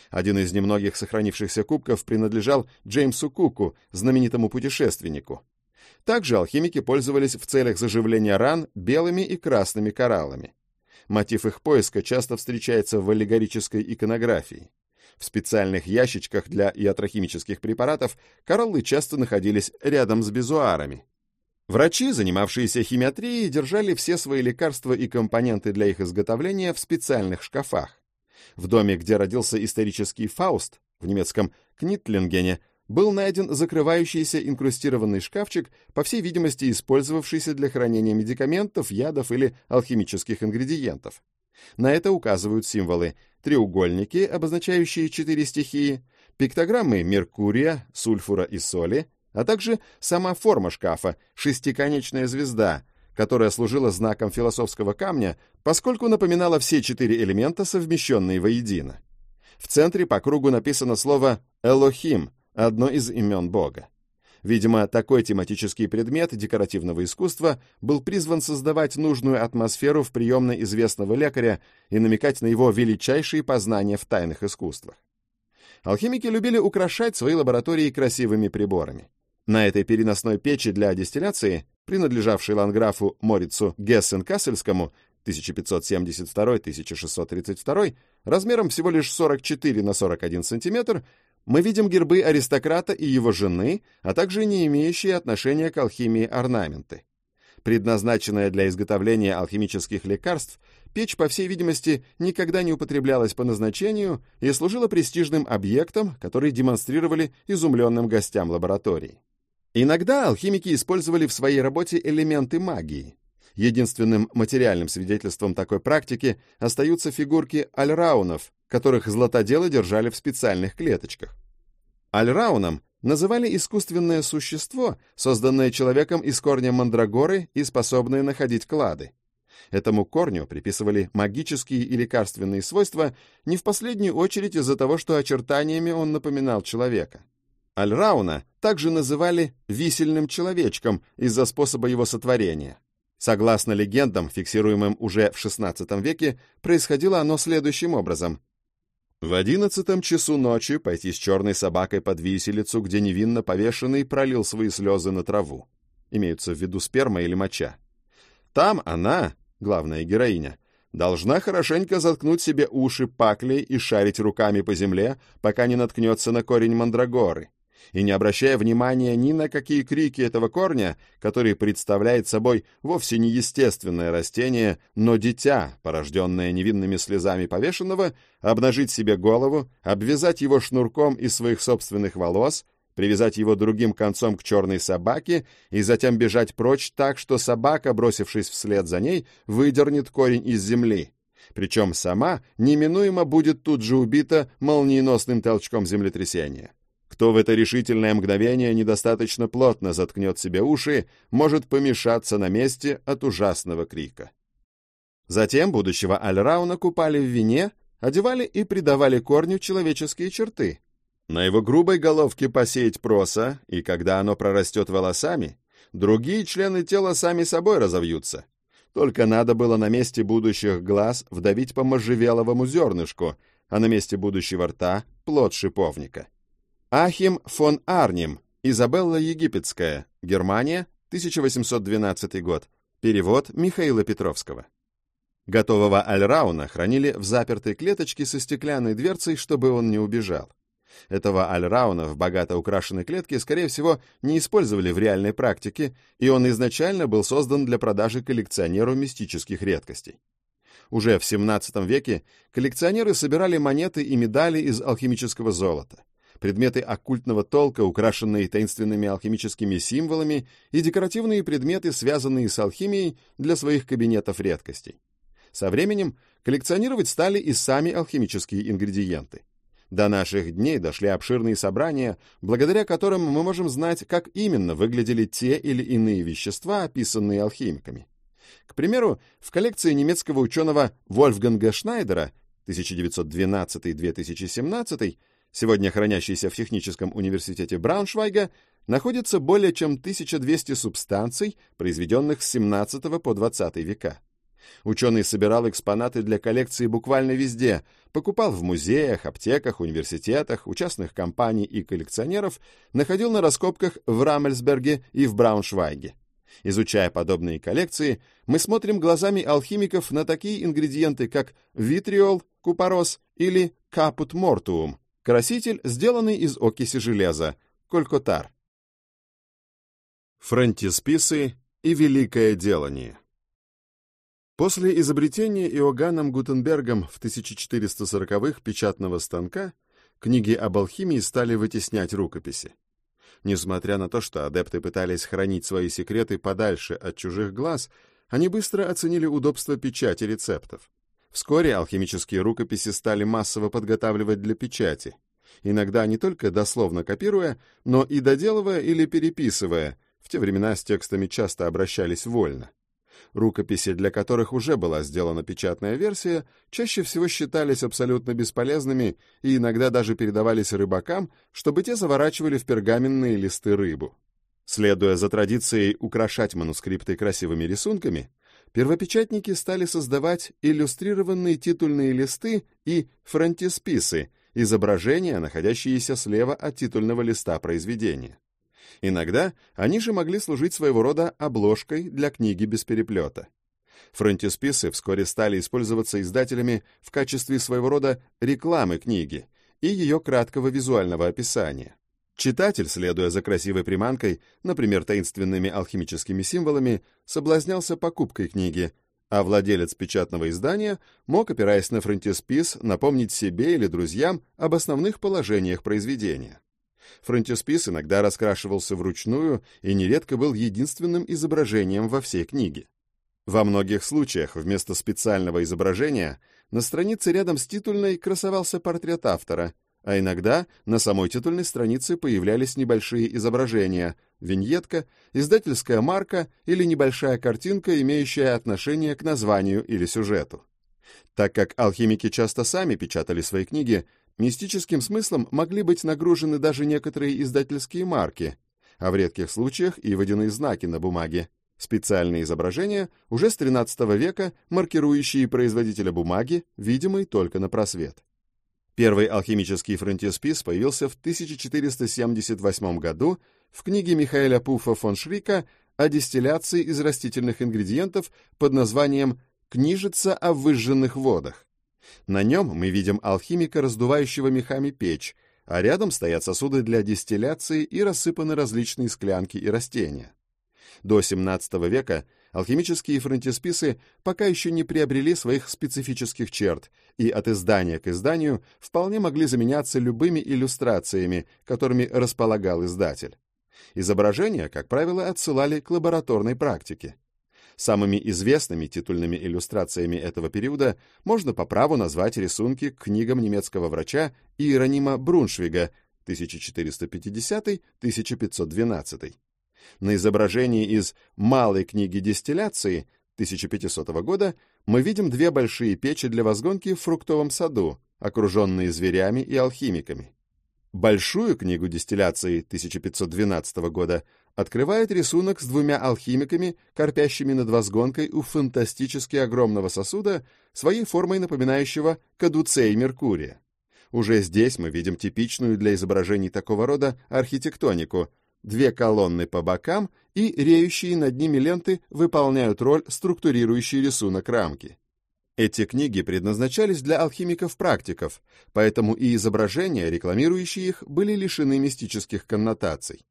Один из немногих сохранившихся кубков принадлежал Джеймсу Куку, знаменитому путешественнику. Также алхимики пользовались в целях заживления ран белыми и красными кораллами. Мотив их поиска часто встречается в аллегорической иконографии. В специальных ящичках для iatrохимических препаратов кораллы часто находились рядом с безуарами. Врачи, занимавшиеся химиатрией, держали все свои лекарства и компоненты для их изготовления в специальных шкафах. В доме, где родился исторический Фауст, в немецком Книтлингене, был найден закрывающийся инкрустированный шкафчик, по всей видимости использовавшийся для хранения медикаментов, ядов или алхимических ингредиентов. На это указывают символы треугольники, обозначающие четыре стихии, пиктограммы Меркурия, сульфура и соли, а также сама форма шкафа, шестиконечная звезда, которая служила знаком философского камня, поскольку напоминала все четыре элемента, совмещенные воедино. В центре по кругу написано слово «Элохим», одно из имен Бога. Видимо, такой тематический предмет декоративного искусства был призван создавать нужную атмосферу в приемной известного лекаря и намекать на его величайшие познания в тайных искусствах. Алхимики любили украшать свои лаборатории красивыми приборами. На этой переносной печи для дистилляции, принадлежавшей ландграфу Морицу Гессен-Кассельскому 1572-1632, размером всего лишь 44 на 41 сантиметр, мы видим гербы аристократа и его жены, а также не имеющие отношения к алхимии орнаменты. Предназначенная для изготовления алхимических лекарств, печь, по всей видимости, никогда не употреблялась по назначению и служила престижным объектом, который демонстрировали изумленным гостям лаборатории. Иногда алхимики использовали в своей работе элементы магии. Единственным материальным свидетельством такой практики остаются фигурки альраунов, которых златоделы держали в специальных клеточках. Альрауном называли искусственное существо, созданное человеком из корня мандрагоры и способное находить клады. Этому корню приписывали магические и лекарственные свойства не в последнюю очередь из-за того, что очертаниями он напоминал человека. Альрауна также называли «висельным человечком» из-за способа его сотворения. Согласно легендам, фиксируемым уже в XVI веке, происходило оно следующим образом. В одиннадцатом часу ночи пойти с черной собакой под виселицу, где невинно повешенный пролил свои слезы на траву. Имеются в виду сперма или моча. Там она, главная героиня, должна хорошенько заткнуть себе уши паклей и шарить руками по земле, пока не наткнется на корень мандрагоры и не обращая внимания ни на какие крики этого корня, который представляет собой вовсе не естественное растение, но дитя, порожденное невинными слезами повешенного, обнажить себе голову, обвязать его шнурком из своих собственных волос, привязать его другим концом к черной собаке и затем бежать прочь так, что собака, бросившись вслед за ней, выдернет корень из земли. Причем сама неминуемо будет тут же убита молниеносным толчком землетрясения. Кто в это решительное мгновение недостаточно плотно заткнет себе уши, может помешаться на месте от ужасного крика. Затем будущего Альрауна купали в вине, одевали и придавали корню человеческие черты. На его грубой головке посеять проса, и когда оно прорастет волосами, другие члены тела сами собой разовьются. Только надо было на месте будущих глаз вдавить по можжевеловому зернышку, а на месте будущего рта — плод шиповника. Ахим фон Арнем, Изабелла Египетская, Германия, 1812 год. Перевод Михаила Петровского. Готового альрауна хранили в запертой клеточке со стеклянной дверцей, чтобы он не убежал. Этого альрауна в богато украшенной клетке, скорее всего, не использовали в реальной практике, и он изначально был создан для продажи коллекционеру мистических редкостей. Уже в XVII веке коллекционеры собирали монеты и медали из алхимического золота, предметы оккультного толка, украшенные таинственными алхимическими символами, и декоративные предметы, связанные с алхимией для своих кабинетов редкостей. Со временем коллекционировать стали и сами алхимические ингредиенты. До наших дней дошли обширные собрания, благодаря которым мы можем знать, как именно выглядели те или иные вещества, описанные алхимиками. К примеру, в коллекции немецкого ученого Вольфганга Шнайдера 1912-2017, сегодня хранящейся в Техническом университете Брауншвайга, находится более чем 1200 субстанций, произведенных с 17 по 20 века. Ученый собирал экспонаты для коллекции буквально везде, покупал в музеях, аптеках, университетах, у частных компаний и коллекционеров, находил на раскопках в Раммельсберге и в Брауншвайге. Изучая подобные коллекции, мы смотрим глазами алхимиков на такие ингредиенты, как витриол, купорос или капут мортуум, краситель, сделанный из окиси железа, колькотар. Фронтисписы и великое делание После изобретения Иоганном Гутенбергом в 1440-х печатного станка книги об алхимии стали вытеснять рукописи. Несмотря на то, что адепты пытались хранить свои секреты подальше от чужих глаз, они быстро оценили удобство печати рецептов. Вскоре алхимические рукописи стали массово подготавливать для печати, иногда не только дословно копируя, но и доделывая или переписывая, в те времена с текстами часто обращались вольно. Рукописи, для которых уже была сделана печатная версия, чаще всего считались абсолютно бесполезными и иногда даже передавались рыбакам, чтобы те заворачивали в пергаменные листы рыбу. Следуя за традицией украшать манускрипты красивыми рисунками, первопечатники стали создавать иллюстрированные титульные листы и фронтисписы, изображения, находящиеся слева от титульного листа произведения. Иногда они же могли служить своего рода обложкой для книги без переплета. Фронтисписы вскоре стали использоваться издателями в качестве своего рода рекламы книги и ее краткого визуального описания. Читатель, следуя за красивой приманкой, например, таинственными алхимическими символами, соблазнялся покупкой книги, а владелец печатного издания мог, опираясь на фронтиспис, напомнить себе или друзьям об основных положениях произведения. Фронтиспис иногда раскрашивался вручную и нередко был единственным изображением во всей книге. Во многих случаях вместо специального изображения на странице рядом с титульной красовался портрет автора, а иногда на самой титульной странице появлялись небольшие изображения, виньетка, издательская марка или небольшая картинка, имеющая отношение к названию или сюжету. Так как алхимики часто сами печатали свои книги, Мистическим смыслом могли быть нагружены даже некоторые издательские марки, а в редких случаях и водяные знаки на бумаге. Специальные изображения уже с XIII века, маркирующие производителя бумаги, видимый только на просвет. Первый алхимический фронтиспис появился в 1478 году в книге Михаэля Пуфа фон Шрика о дистилляции из растительных ингредиентов под названием «Книжица о выжженных водах». На нем мы видим алхимика, раздувающего мехами печь, а рядом стоят сосуды для дистилляции и рассыпаны различные склянки и растения. До XVII века алхимические фронтисписы пока еще не приобрели своих специфических черт и от издания к изданию вполне могли заменяться любыми иллюстрациями, которыми располагал издатель. Изображения, как правило, отсылали к лабораторной практике. Самыми известными титульными иллюстрациями этого периода можно по праву назвать рисунки к книгам немецкого врача Иеронима Бруншвига 1450-1512. На изображении из «Малой книги дистилляции» 1500 года мы видим две большие печи для возгонки в фруктовом саду, окруженные зверями и алхимиками. Большую книгу дистилляции 1512 года открывает рисунок с двумя алхимиками, корпящими над возгонкой у фантастически огромного сосуда, своей формой напоминающего кадуцей Меркурия. Уже здесь мы видим типичную для изображений такого рода архитектонику. Две колонны по бокам и реющие над ними ленты выполняют роль структурирующей рисунок рамки. Эти книги предназначались для алхимиков-практиков, поэтому и изображения, рекламирующие их, были лишены мистических коннотаций.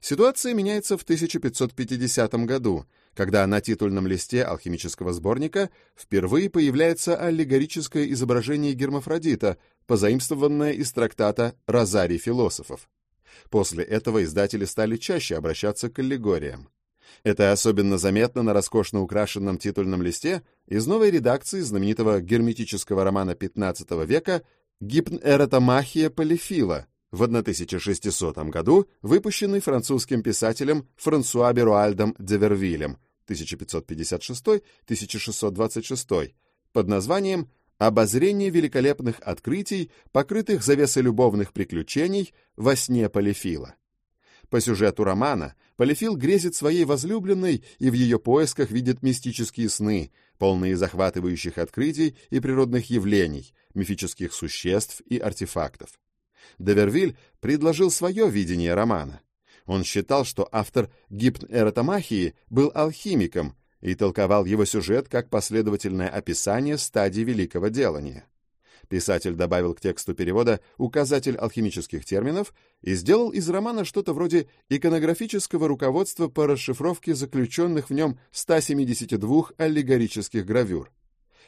Ситуация меняется в 1550 году, когда на титульном листе алхимического сборника впервые появляется аллегорическое изображение гермафродита, позаимствованное из трактата «Розарий философов». После этого издатели стали чаще обращаться к аллегориям. Это особенно заметно на роскошно украшенном титульном листе из новой редакции знаменитого герметического романа XV века «Гипнэротомахия Полифила», в 1600 году выпущенный французским писателем Франсуа Беруальдом де Вервилем 1556-1626 под названием «Обозрение великолепных открытий, покрытых завесой любовных приключений во сне Полифила». По сюжету романа Полифил грезит своей возлюбленной и в ее поисках видит мистические сны, полные захватывающих открытий и природных явлений, мифических существ и артефактов. Девервиль предложил свое видение романа. Он считал, что автор гипн-эротомахии был алхимиком и толковал его сюжет как последовательное описание стадий великого делания. Писатель добавил к тексту перевода указатель алхимических терминов и сделал из романа что-то вроде иконографического руководства по расшифровке заключенных в нем 172 аллегорических гравюр.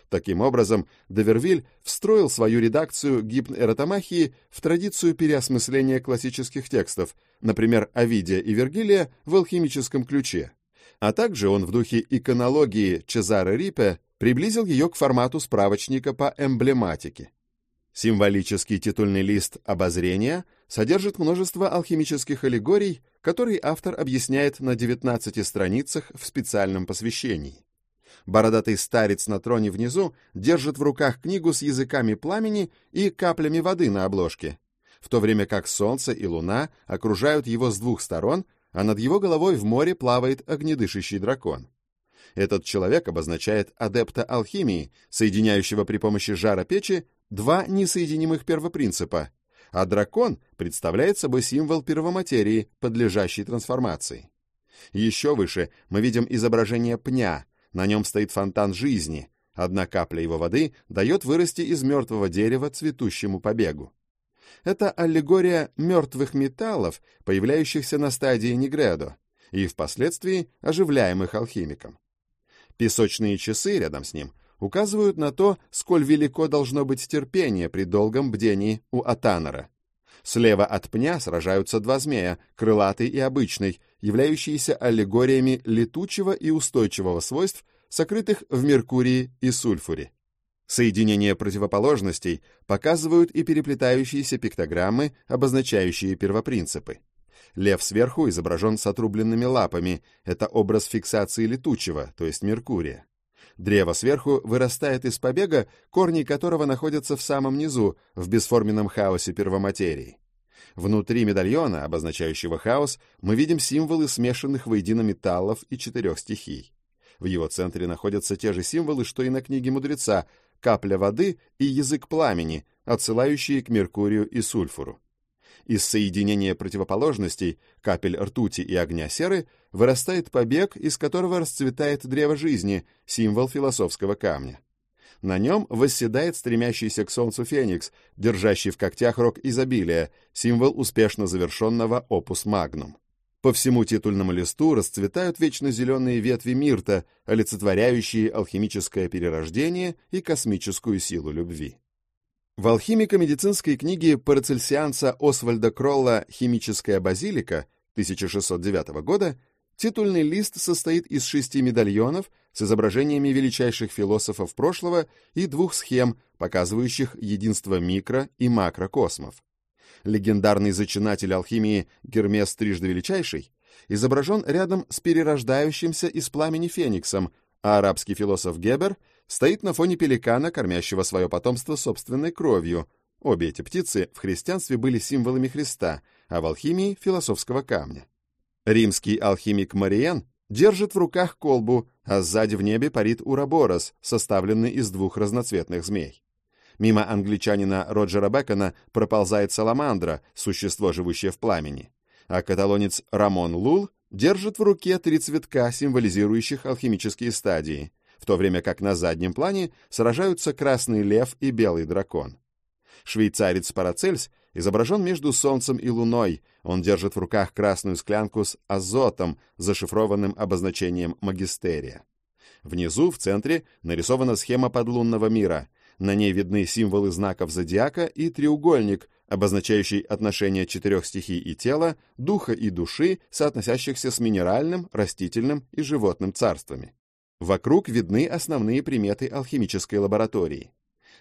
Таким образом, Девервиль встроил свою редакцию гипн-эротомахии в традицию переосмысления классических текстов, например, Овидия и Вергилия в алхимическом ключе. А также он в духе иконологии Чезаре Рипе приблизил ее к формату справочника по эмблематике. Символический титульный лист «Обозрения» содержит множество алхимических аллегорий, которые автор объясняет на 19 страницах в специальном посвящении. Бородатый старец на троне внизу держит в руках книгу с языками пламени и каплями воды на обложке, в то время как солнце и луна окружают его с двух сторон, а над его головой в море плавает огнедышащий дракон. Этот человек обозначает адепта алхимии, соединяющего при помощи жара печи два несоединимых первопринципа, а дракон представляет собой символ первоматерии, подлежащей трансформации. Еще выше мы видим изображение пня, на нем стоит фонтан жизни. Одна капля его воды дает вырасти из мертвого дерева цветущему побегу. Это аллегория мертвых металлов, появляющихся на стадии Негредо, и впоследствии оживляемых алхимиком. Песочные часы рядом с ним указывают на то, сколь велико должно быть терпение при долгом бдении у Атанора. Слева от пня сражаются два змея, крылатый и обычный, являющиеся аллегориями летучего и устойчивого свойств, сокрытых в Меркурии и Сульфуре. Соединения противоположностей показывают и переплетающиеся пиктограммы, обозначающие первопринципы. Лев сверху изображен с отрубленными лапами, это образ фиксации летучего, то есть Меркурия. Древо сверху вырастает из побега, корни которого находятся в самом низу, в бесформенном хаосе первоматерии. Внутри медальона, обозначающего хаос, мы видим символы смешанных воедино металлов и четырех стихий. В его центре находятся те же символы, что и на книге мудреца, капля воды и язык пламени, отсылающие к Меркурию и сульфуру. Из соединения противоположностей, капель ртути и огня серы, вырастает побег, из которого расцветает древо жизни, символ философского камня. На нем восседает стремящийся к солнцу феникс, держащий в когтях рог изобилия, символ успешно завершенного опус магнум. По всему титульному листу расцветают вечно зеленые ветви мирта, олицетворяющие алхимическое перерождение и космическую силу любви. В алхимико-медицинской книге парацельсианца Освальда Кролла «Химическая базилика» 1609 года титульный лист состоит из шести медальонов с изображениями величайших философов прошлого и двух схем, показывающих единство микро- и макрокосмов. Легендарный зачинатель алхимии Гермес Трижды Величайший изображен рядом с перерождающимся из пламени фениксом, а арабский философ Гебер стоит на фоне пеликана, кормящего свое потомство собственной кровью. Обе эти птицы в христианстве были символами Христа, а в алхимии — философского камня. Римский алхимик Мариен держит в руках колбу, а сзади в небе парит ураборос, составленный из двух разноцветных змей. Мимо англичанина Роджера Бекона проползает саламандра, существо, живущее в пламени. А каталонец Рамон Лул держит в руке три цветка, символизирующих алхимические стадии, в то время как на заднем плане сражаются красный лев и белый дракон. Швейцарец Парацельс изображен между Солнцем и Луной. Он держит в руках красную склянку с азотом, зашифрованным обозначением магистерия. Внизу, в центре, нарисована схема подлунного мира — на ней видны символы знаков зодиака и треугольник, обозначающий отношение четырех стихий и тела, духа и души, соотносящихся с минеральным, растительным и животным царствами. Вокруг видны основные приметы алхимической лаборатории.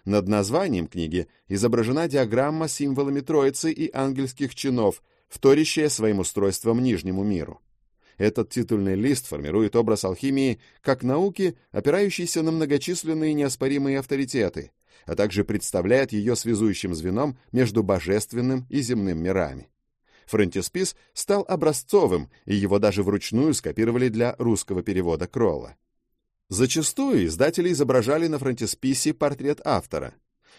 Над названием книги изображена диаграмма с символами Троицы и ангельских чинов, вторящая своим устройством нижнему миру. Этот титульный лист формирует образ алхимии как науки, опирающейся на многочисленные неоспоримые авторитеты, а также представляет ее связующим звеном между божественным и земным мирами. Фронтиспис стал образцовым, и его даже вручную скопировали для русского перевода Кролла. Зачастую издатели изображали на фронтисписе портрет автора.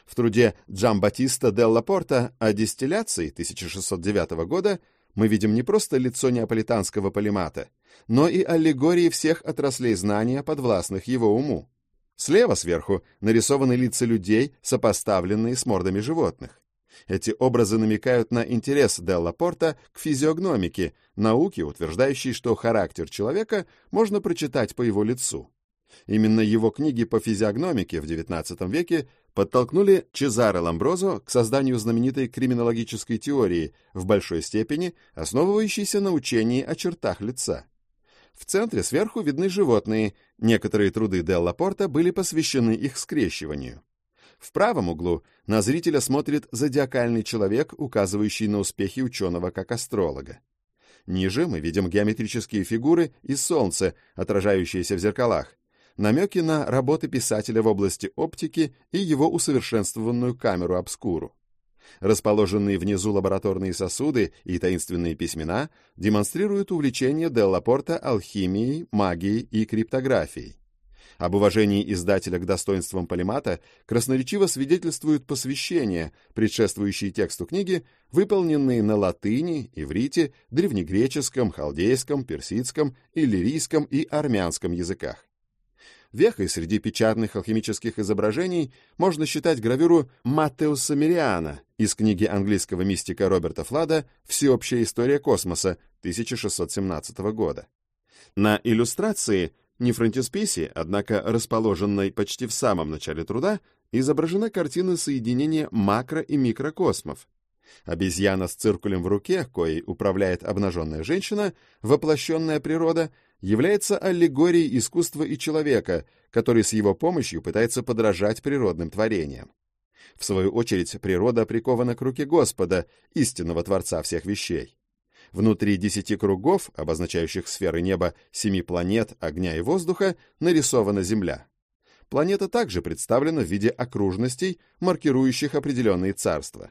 В труде Джамбатиста Делла Порта о дистилляции 1609 года мы видим не просто лицо неаполитанского полимата, но и аллегории всех отраслей знания, подвластных его уму. Слева сверху нарисованы лица людей, сопоставленные с мордами животных. Эти образы намекают на интерес Делла Порта к физиогномике, науке, утверждающей, что характер человека можно прочитать по его лицу. Именно его книги по физиогномике в XIX веке подтолкнули Чезаре Ламброзо к созданию знаменитой криминологической теории, в большой степени основывающейся на учении о чертах лица. В центре сверху видны животные, некоторые труды Делла Порта были посвящены их скрещиванию. В правом углу на зрителя смотрит зодиакальный человек, указывающий на успехи ученого как астролога. Ниже мы видим геометрические фигуры и солнце, отражающиеся в зеркалах, намеки на работы писателя в области оптики и его усовершенствованную камеру обскуру. Расположенные внизу лабораторные сосуды и таинственные письмена демонстрируют увлечение Делла Порта алхимией, магией и криптографией. Об уважении издателя к достоинствам полимата красноречиво свидетельствуют посвящения, предшествующие тексту книги, выполненные на латыни, иврите, древнегреческом, халдейском, персидском, иллирийском и армянском языках. Вехой среди печатных алхимических изображений можно считать гравюру Маттеуса Мириана из книги английского мистика Роберта Флада «Всеобщая история космоса» 1617 года. На иллюстрации, не фронтисписе, однако расположенной почти в самом начале труда, изображена картина соединения макро- и микрокосмов. Обезьяна с циркулем в руке, коей управляет обнаженная женщина, воплощенная природа, является аллегорией искусства и человека, который с его помощью пытается подражать природным творениям. В свою очередь, природа прикована к руке Господа, истинного Творца всех вещей. Внутри десяти кругов, обозначающих сферы неба, семи планет, огня и воздуха, нарисована Земля. Планета также представлена в виде окружностей, маркирующих определенные царства.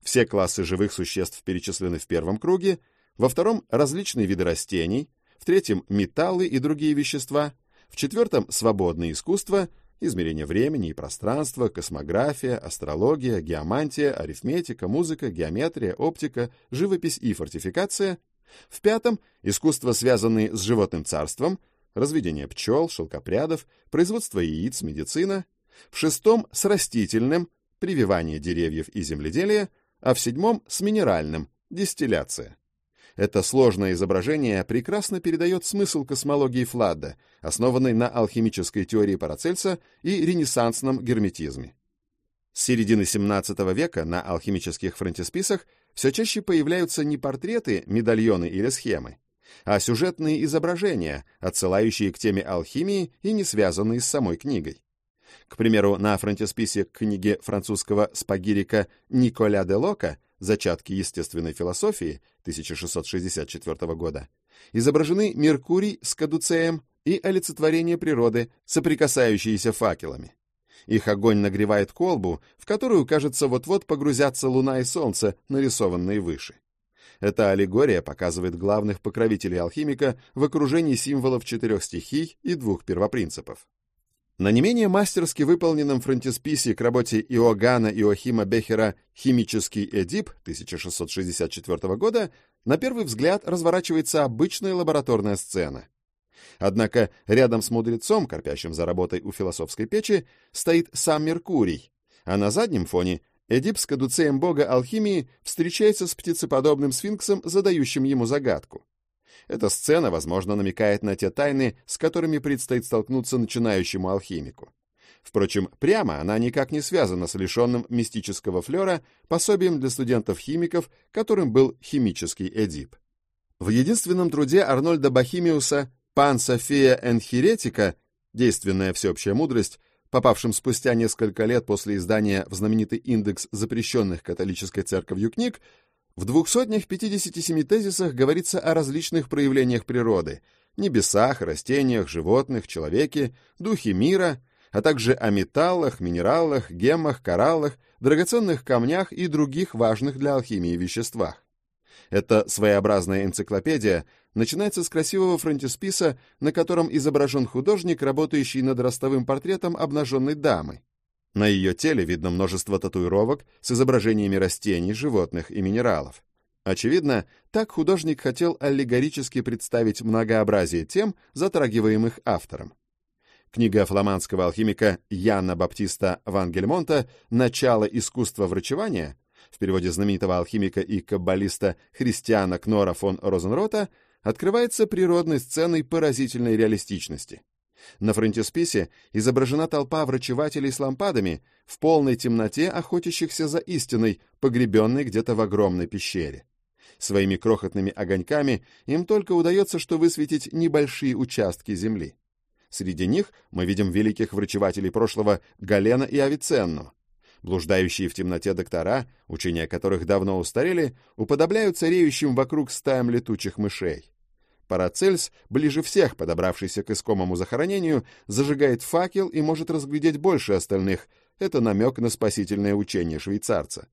Все классы живых существ перечислены в первом круге, во втором — различные виды растений, в третьем — металлы и другие вещества, в четвертом — свободное искусство, измерение времени и пространства, космография, астрология, геомантия, арифметика, музыка, геометрия, оптика, живопись и фортификация, в пятом — искусства, связанные с животным царством, разведение пчел, шелкопрядов, производство яиц, медицина, в шестом — с растительным, прививание деревьев и земледелие, а в седьмом — с минеральным, дистилляция. Это сложное изображение прекрасно передает смысл космологии Фладда, основанной на алхимической теории Парацельса и ренессансном герметизме. С середины XVII века на алхимических фронтисписах все чаще появляются не портреты, медальоны или схемы, а сюжетные изображения, отсылающие к теме алхимии и не связанные с самой книгой. К примеру, на фронтисписе книги французского спагирика Николя де Лока «Зачатки естественной философии» 1664 года изображены Меркурий с Кадуцеем, и олицетворение природы, соприкасающиеся факелами. Их огонь нагревает колбу, в которую, кажется, вот-вот погрузятся луна и солнце, нарисованные выше. Эта аллегория показывает главных покровителей алхимика в окружении символов четырех стихий и двух первопринципов. На не менее мастерски выполненном фронтисписе к работе Иоганна Иохима Бехера «Химический Эдип» 1664 года на первый взгляд разворачивается обычная лабораторная сцена. Однако рядом с мудрецом, корпящим за работой у философской печи, стоит сам Меркурий, а на заднем фоне Эдип с кадуцеем бога алхимии встречается с птицеподобным сфинксом, задающим ему загадку. Эта сцена, возможно, намекает на те тайны, с которыми предстоит столкнуться начинающему алхимику. Впрочем, прямо она никак не связана с лишенным мистического флера пособием для студентов-химиков, которым был химический Эдип. В единственном труде Арнольда Бахимиуса Пан София Энхиретика, действенная всеобщая мудрость, попавшим спустя несколько лет после издания в знаменитый индекс запрещенных католической церковью книг, в двухсотнях пятидесяти семи тезисах говорится о различных проявлениях природы — небесах, растениях, животных, человеке, духе мира, а также о металлах, минералах, геммах, кораллах, драгоценных камнях и других важных для алхимии веществах. Эта своеобразная энциклопедия начинается с красивого фронтисписа, на котором изображен художник, работающий над ростовым портретом обнаженной дамы. На ее теле видно множество татуировок с изображениями растений, животных и минералов. Очевидно, так художник хотел аллегорически представить многообразие тем, затрагиваемых автором. Книга фламандского алхимика Яна Баптиста Вангельмонта «Начало искусства врачевания» в переводе знаменитого алхимика и каббалиста Христиана Кнора фон Розенрота, открывается природной сценой поразительной реалистичности. На фронтисписе изображена толпа врачевателей с лампадами в полной темноте, охотящихся за истиной, погребенной где-то в огромной пещере. Своими крохотными огоньками им только удается что высветить небольшие участки земли. Среди них мы видим великих врачевателей прошлого Галена и Авиценну, Блуждающие в темноте доктора, учения которых давно устарели, уподобляются реющим вокруг стаям летучих мышей. Парацельс, ближе всех подобравшийся к искомому захоронению, зажигает факел и может разглядеть больше остальных. Это намек на спасительное учение швейцарца.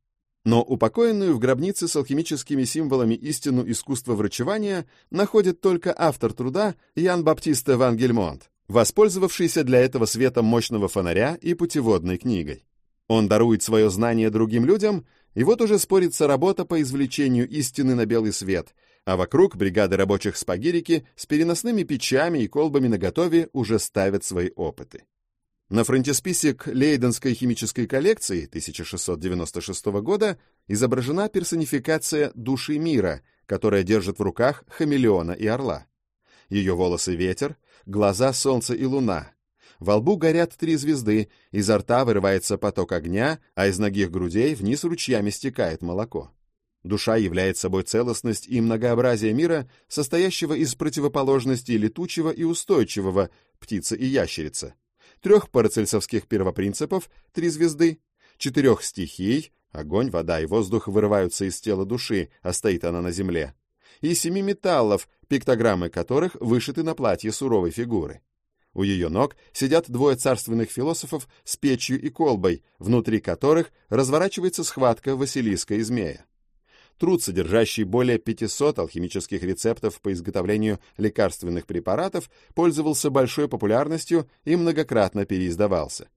Но упокоенную в гробнице с алхимическими символами истину искусства врачевания находит только автор труда Ян Баптиста Ван Гельмонт, воспользовавшийся для этого светом мощного фонаря и путеводной книгой. Он дарует свое знание другим людям, и вот уже спорится работа по извлечению истины на белый свет, а вокруг бригады рабочих спагирики с переносными печами и колбами наготове уже ставят свои опыты. На фронтисписе к Лейденской химической коллекции 1696 года изображена персонификация души мира, которая держит в руках хамелеона и орла. Ее волосы — ветер, глаза — солнце и луна, во лбу горят три звезды, изо рта вырывается поток огня, а из ногих грудей вниз ручьями стекает молоко. Душа является собой целостность и многообразие мира, состоящего из противоположностей летучего и устойчивого, птица и ящерица, трех парацельсовских первопринципов, три звезды, четырех стихий, огонь, вода и воздух вырываются из тела души, а стоит она на земле, и семи металлов, пиктограммы которых вышиты на платье суровой фигуры. У ее ног сидят двое царственных философов с печью и колбой, внутри которых разворачивается схватка Василиска и змея. Труд, содержащий более 500 алхимических рецептов по изготовлению лекарственных препаратов, пользовался большой популярностью и многократно переиздавался.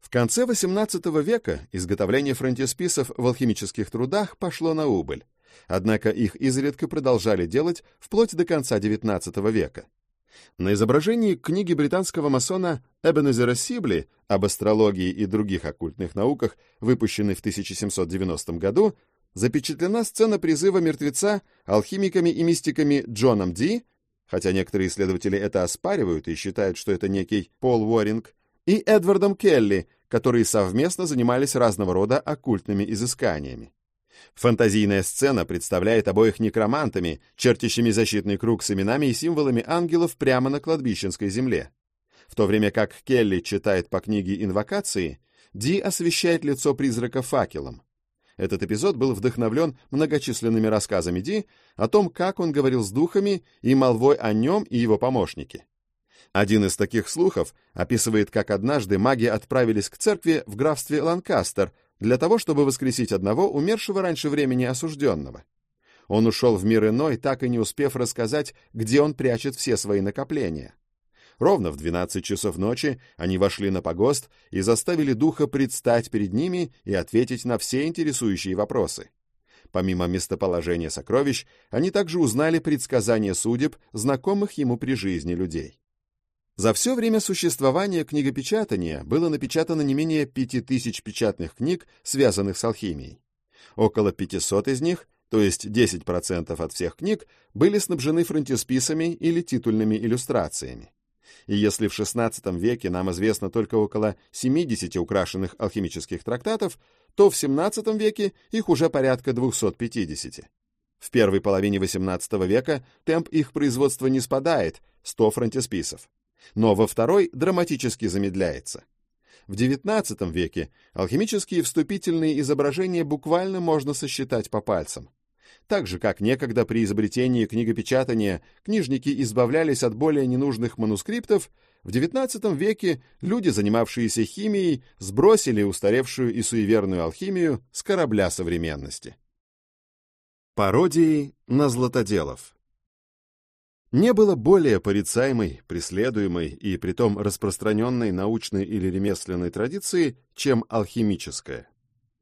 В конце XVIII века изготовление фронтисписов в алхимических трудах пошло на убыль, однако их изредка продолжали делать вплоть до конца XIX века. На изображении книги британского масона Эбенезера Сибли об астрологии и других оккультных науках, выпущенной в 1790 году, запечатлена сцена призыва мертвеца алхимиками и мистиками Джоном Ди, хотя некоторые исследователи это оспаривают и считают, что это некий Пол Уоринг, и Эдвардом Келли, которые совместно занимались разного рода оккультными изысканиями. Фантазийная сцена представляет обоих некромантами, чертящими защитный круг с именами и символами ангелов прямо на кладбищенской земле. В то время как Келли читает по книге инвокации, Ди освещает лицо призрака факелом. Этот эпизод был вдохновлен многочисленными рассказами Ди о том, как он говорил с духами и молвой о нем и его помощнике. Один из таких слухов описывает, как однажды маги отправились к церкви в графстве Ланкастер для того, чтобы воскресить одного умершего раньше времени осужденного. Он ушел в мир иной, так и не успев рассказать, где он прячет все свои накопления. Ровно в 12 часов ночи они вошли на погост и заставили духа предстать перед ними и ответить на все интересующие вопросы. Помимо местоположения сокровищ, они также узнали предсказания судеб, знакомых ему при жизни людей. За все время существования книгопечатания было напечатано не менее 5000 печатных книг, связанных с алхимией. Около 500 из них, то есть 10% от всех книг, были снабжены фронтисписами или титульными иллюстрациями. И если в XVI веке нам известно только около 70 украшенных алхимических трактатов, то в XVII веке их уже порядка 250. В первой половине XVIII века темп их производства не спадает – 100 фронтисписов но во второй драматически замедляется. В XIX веке алхимические вступительные изображения буквально можно сосчитать по пальцам. Так же, как некогда при изобретении книгопечатания книжники избавлялись от более ненужных манускриптов, в XIX веке люди, занимавшиеся химией, сбросили устаревшую и суеверную алхимию с корабля современности. Пародии на златоделов не было более порицаемой, преследуемой и притом распространенной научной или ремесленной традиции, чем алхимическая.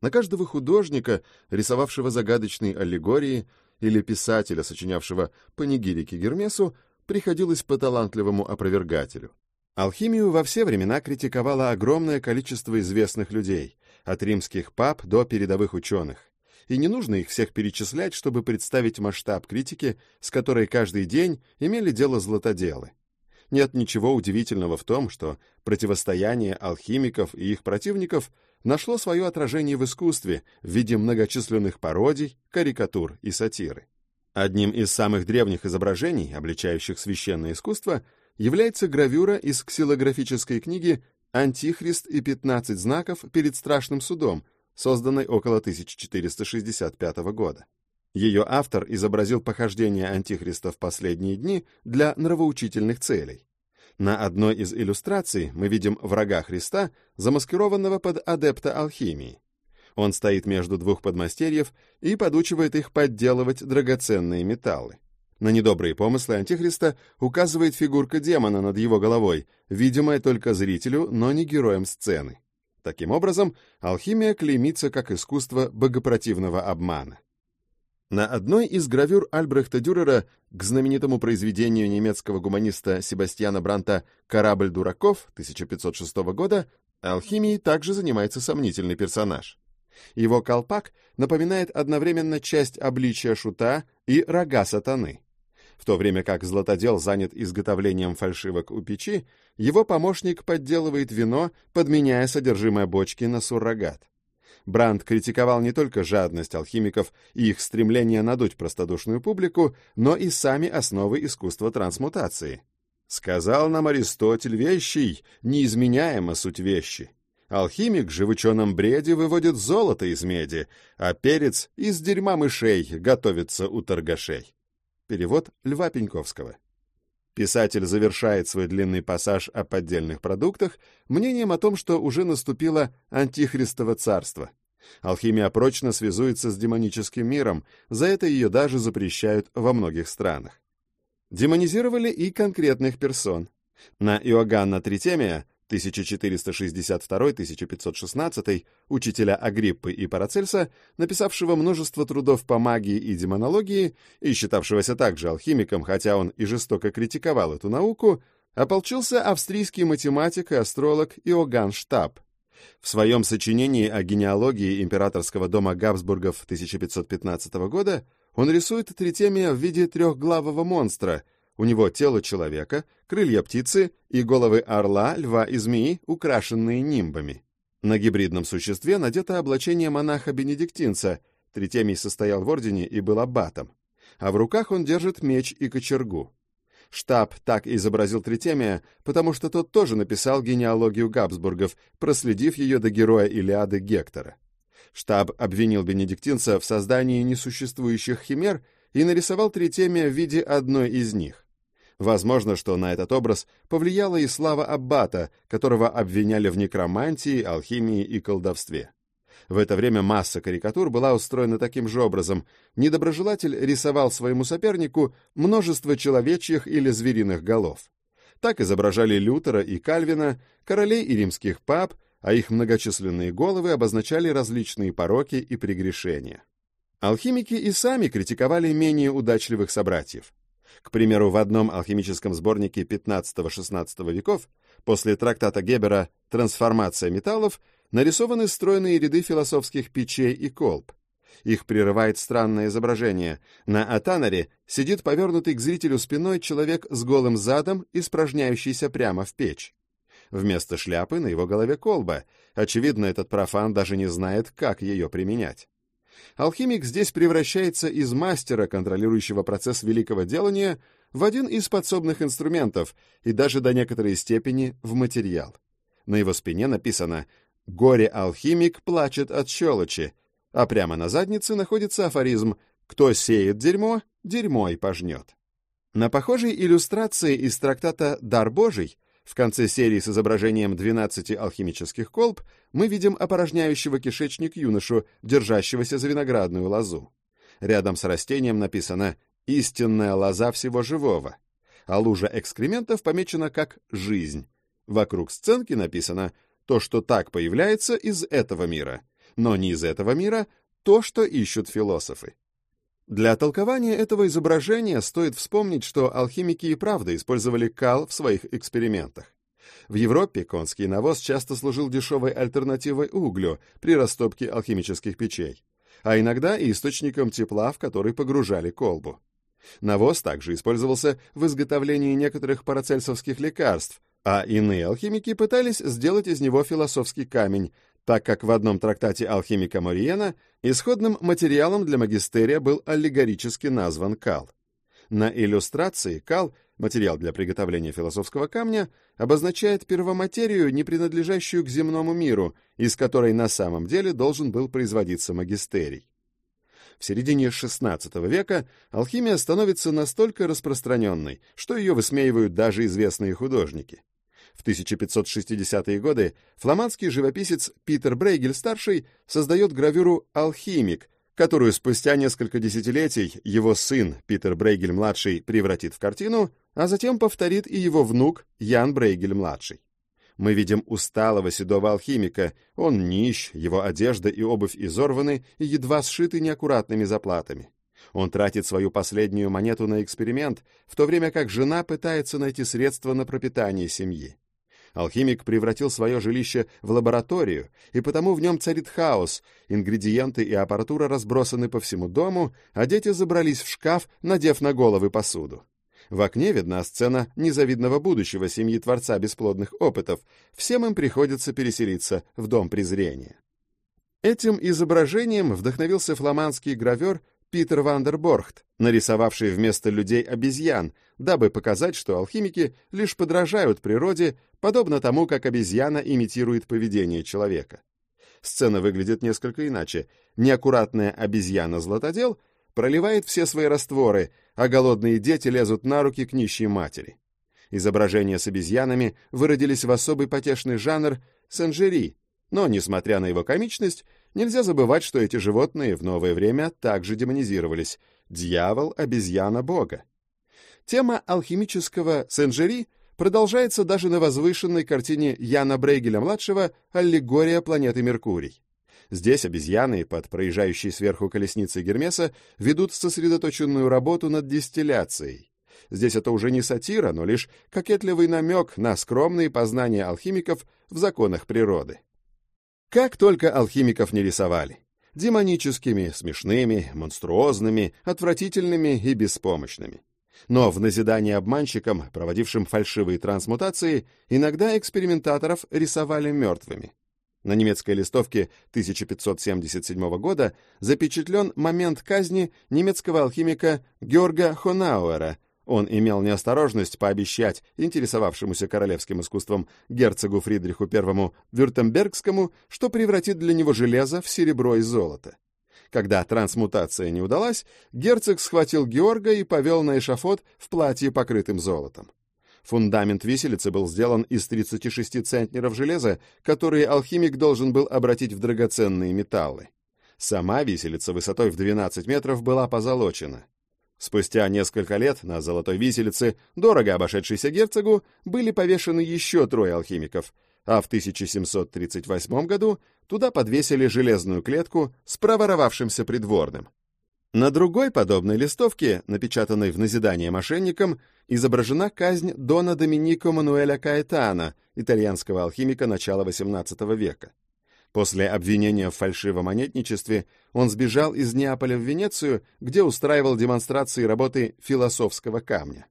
На каждого художника, рисовавшего загадочные аллегории, или писателя, сочинявшего панигирики Гермесу, приходилось по талантливому опровергателю. Алхимию во все времена критиковало огромное количество известных людей, от римских пап до передовых ученых и не нужно их всех перечислять, чтобы представить масштаб критики, с которой каждый день имели дело златоделы. Нет ничего удивительного в том, что противостояние алхимиков и их противников нашло свое отражение в искусстве в виде многочисленных пародий, карикатур и сатиры. Одним из самых древних изображений, обличающих священное искусство, является гравюра из ксилографической книги «Антихрист и 15 знаков перед страшным судом», созданной около 1465 года. Ее автор изобразил похождение Антихриста в последние дни для нравоучительных целей. На одной из иллюстраций мы видим врага Христа, замаскированного под адепта алхимии. Он стоит между двух подмастерьев и подучивает их подделывать драгоценные металлы. На недобрые помыслы Антихриста указывает фигурка демона над его головой, видимая только зрителю, но не героем сцены. Таким образом, алхимия клеймится как искусство богопротивного обмана. На одной из гравюр Альбрехта Дюрера к знаменитому произведению немецкого гуманиста Себастьяна Бранта «Корабль дураков» 1506 года алхимией также занимается сомнительный персонаж. Его колпак напоминает одновременно часть обличия шута и рога сатаны. В то время как златодел занят изготовлением фальшивок у печи, его помощник подделывает вино, подменяя содержимое бочки на суррогат. Бранд критиковал не только жадность алхимиков и их стремление надуть простодушную публику, но и сами основы искусства трансмутации. «Сказал нам Аристотель вещий, неизменяемо суть вещи. Алхимик же в ученом бреде выводит золото из меди, а перец из дерьма мышей готовится у торгашей». Перевод Льва Пеньковского. Писатель завершает свой длинный пассаж о поддельных продуктах мнением о том, что уже наступило антихристово царство. Алхимия прочно связуется с демоническим миром, за это ее даже запрещают во многих странах. Демонизировали и конкретных персон. На Иоганна Тритемия 1462-1516, учителя Агриппы и Парацельса, написавшего множество трудов по магии и демонологии и считавшегося также алхимиком, хотя он и жестоко критиковал эту науку, ополчился австрийский математик и астролог Иоганн Штаб. В своем сочинении о генеалогии императорского дома Габсбургов 1515 года он рисует Тритемия в виде трехглавого монстра — у него тело человека, крылья птицы и головы орла, льва и змеи, украшенные нимбами. На гибридном существе надето облачение монаха-бенедиктинца, Тритемий состоял в ордене и был аббатом, а в руках он держит меч и кочергу. Штаб так изобразил Тритемия, потому что тот тоже написал генеалогию Габсбургов, проследив ее до героя Илиады Гектора. Штаб обвинил бенедиктинца в создании несуществующих химер и нарисовал Тритемия в виде одной из них. Возможно, что на этот образ повлияла и слава Аббата, которого обвиняли в некромантии, алхимии и колдовстве. В это время масса карикатур была устроена таким же образом. Недоброжелатель рисовал своему сопернику множество человечьих или звериных голов. Так изображали Лютера и Кальвина, королей и римских пап, а их многочисленные головы обозначали различные пороки и прегрешения. Алхимики и сами критиковали менее удачливых собратьев. К примеру, в одном алхимическом сборнике XV-XVI веков, после трактата Гебера «Трансформация металлов», нарисованы стройные ряды философских печей и колб. Их прерывает странное изображение. На Атанаре сидит повернутый к зрителю спиной человек с голым задом, испражняющийся прямо в печь. Вместо шляпы на его голове колба. Очевидно, этот профан даже не знает, как ее применять. Алхимик здесь превращается из мастера, контролирующего процесс великого делания, в один из подсобных инструментов и даже до некоторой степени в материал. На его спине написано «Горе-алхимик плачет от щелочи», а прямо на заднице находится афоризм «Кто сеет дерьмо, дерьмо и пожнет». На похожей иллюстрации из трактата «Дар Божий» в конце серии с изображением 12 алхимических колб мы видим опорожняющего кишечник юношу, держащегося за виноградную лозу. Рядом с растением написано «Истинная лоза всего живого», а лужа экскрементов помечена как «жизнь». Вокруг сценки написано то, что так появляется из этого мира, но не из этого мира то, что ищут философы. Для толкования этого изображения стоит вспомнить, что алхимики и правда использовали кал в своих экспериментах. В Европе конский навоз часто служил дешевой альтернативой углю при растопке алхимических печей, а иногда и источником тепла, в который погружали колбу. Навоз также использовался в изготовлении некоторых парацельсовских лекарств, а иные алхимики пытались сделать из него философский камень, так как в одном трактате алхимика Мориена исходным материалом для магистерия был аллегорически назван кал. На иллюстрации кал, материал для приготовления философского камня, обозначает первоматерию, не принадлежащую к земному миру, из которой на самом деле должен был производиться магистерий. В середине XVI века алхимия становится настолько распространенной, что ее высмеивают даже известные художники. В 1560-е годы фламандский живописец Питер Брейгель-старший создает гравюру «Алхимик», которую спустя несколько десятилетий его сын Питер Брейгель-младший превратит в картину, а затем повторит и его внук Ян Брейгель-младший. Мы видим усталого седого алхимика, он нищ, его одежда и обувь изорваны и едва сшиты неаккуратными заплатами. Он тратит свою последнюю монету на эксперимент, в то время как жена пытается найти средства на пропитание семьи. Алхимик превратил свое жилище в лабораторию, и потому в нем царит хаос, ингредиенты и аппаратура разбросаны по всему дому, а дети забрались в шкаф, надев на головы посуду. В окне видна сцена незавидного будущего семьи Творца бесплодных опытов. Всем им приходится переселиться в дом презрения. Этим изображением вдохновился фламандский гравер Питер Вандерборхт, нарисовавший вместо людей обезьян, дабы показать, что алхимики лишь подражают природе, подобно тому, как обезьяна имитирует поведение человека. Сцена выглядит несколько иначе. Неаккуратная обезьяна-златодел проливает все свои растворы, а голодные дети лезут на руки к нищей матери. Изображения с обезьянами выродились в особый потешный жанр сенжери, но, несмотря на его комичность, нельзя забывать, что эти животные в новое время также демонизировались. Дьявол, обезьяна, бога. Тема алхимического сенжери — продолжается даже на возвышенной картине Яна Брейгеля-младшего «Аллегория планеты Меркурий». Здесь обезьяны под проезжающей сверху колесницей Гермеса ведут сосредоточенную работу над дистилляцией. Здесь это уже не сатира, но лишь кокетливый намек на скромные познания алхимиков в законах природы. Как только алхимиков не рисовали. Демоническими, смешными, монструозными, отвратительными и беспомощными. Но в назидание обманщикам, проводившим фальшивые трансмутации, иногда экспериментаторов рисовали мертвыми. На немецкой листовке 1577 года запечатлен момент казни немецкого алхимика Георга Хонауэра. Он имел неосторожность пообещать интересовавшемуся королевским искусством герцогу Фридриху I Вюртембергскому, что превратит для него железо в серебро и золото. Когда трансмутация не удалась, герцог схватил Георга и повел на эшафот в платье, покрытым золотом. Фундамент виселицы был сделан из 36 центнеров железа, которые алхимик должен был обратить в драгоценные металлы. Сама виселица высотой в 12 метров была позолочена. Спустя несколько лет на золотой виселице, дорого обошедшейся герцогу, были повешены еще трое алхимиков, а в 1738 году туда подвесили железную клетку с проворовавшимся придворным. На другой подобной листовке, напечатанной в назидание мошенникам, изображена казнь Дона Доминико Мануэля Каэтана, итальянского алхимика начала XVIII века. После обвинения в фальшивомонетничестве он сбежал из Неаполя в Венецию, где устраивал демонстрации работы философского камня.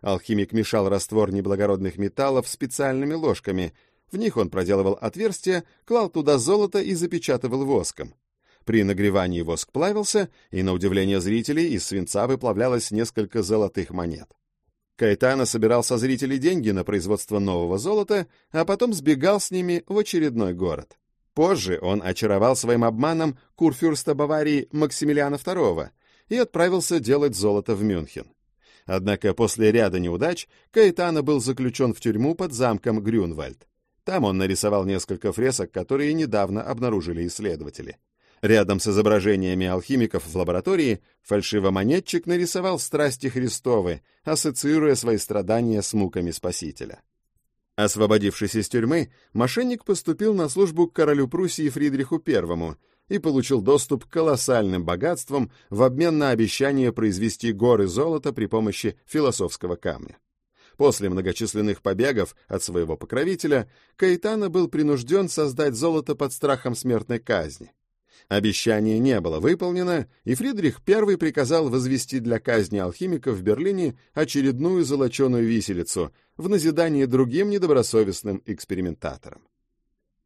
Алхимик мешал раствор неблагородных металлов специальными ложками. В них он проделывал отверстия, клал туда золото и запечатывал воском. При нагревании воск плавился, и, на удивление зрителей, из свинца выплавлялось несколько золотых монет. Кайтана собирал со зрителей деньги на производство нового золота, а потом сбегал с ними в очередной город. Позже он очаровал своим обманом курфюрста Баварии Максимилиана II и отправился делать золото в Мюнхен. Однако после ряда неудач Кайтана был заключен в тюрьму под замком Грюнвальд. Там он нарисовал несколько фресок, которые недавно обнаружили исследователи. Рядом с изображениями алхимиков в лаборатории фальшивомонетчик нарисовал страсти Христовы, ассоциируя свои страдания с муками Спасителя. Освободившись из тюрьмы, мошенник поступил на службу к королю Пруссии Фридриху I и получил доступ к колоссальным богатствам в обмен на обещание произвести горы золота при помощи философского камня. После многочисленных побегов от своего покровителя Каэтана был принужден создать золото под страхом смертной казни. Обещание не было выполнено, и Фридрих I приказал возвести для казни алхимиков в Берлине очередную золоченую виселицу в назидание другим недобросовестным экспериментаторам.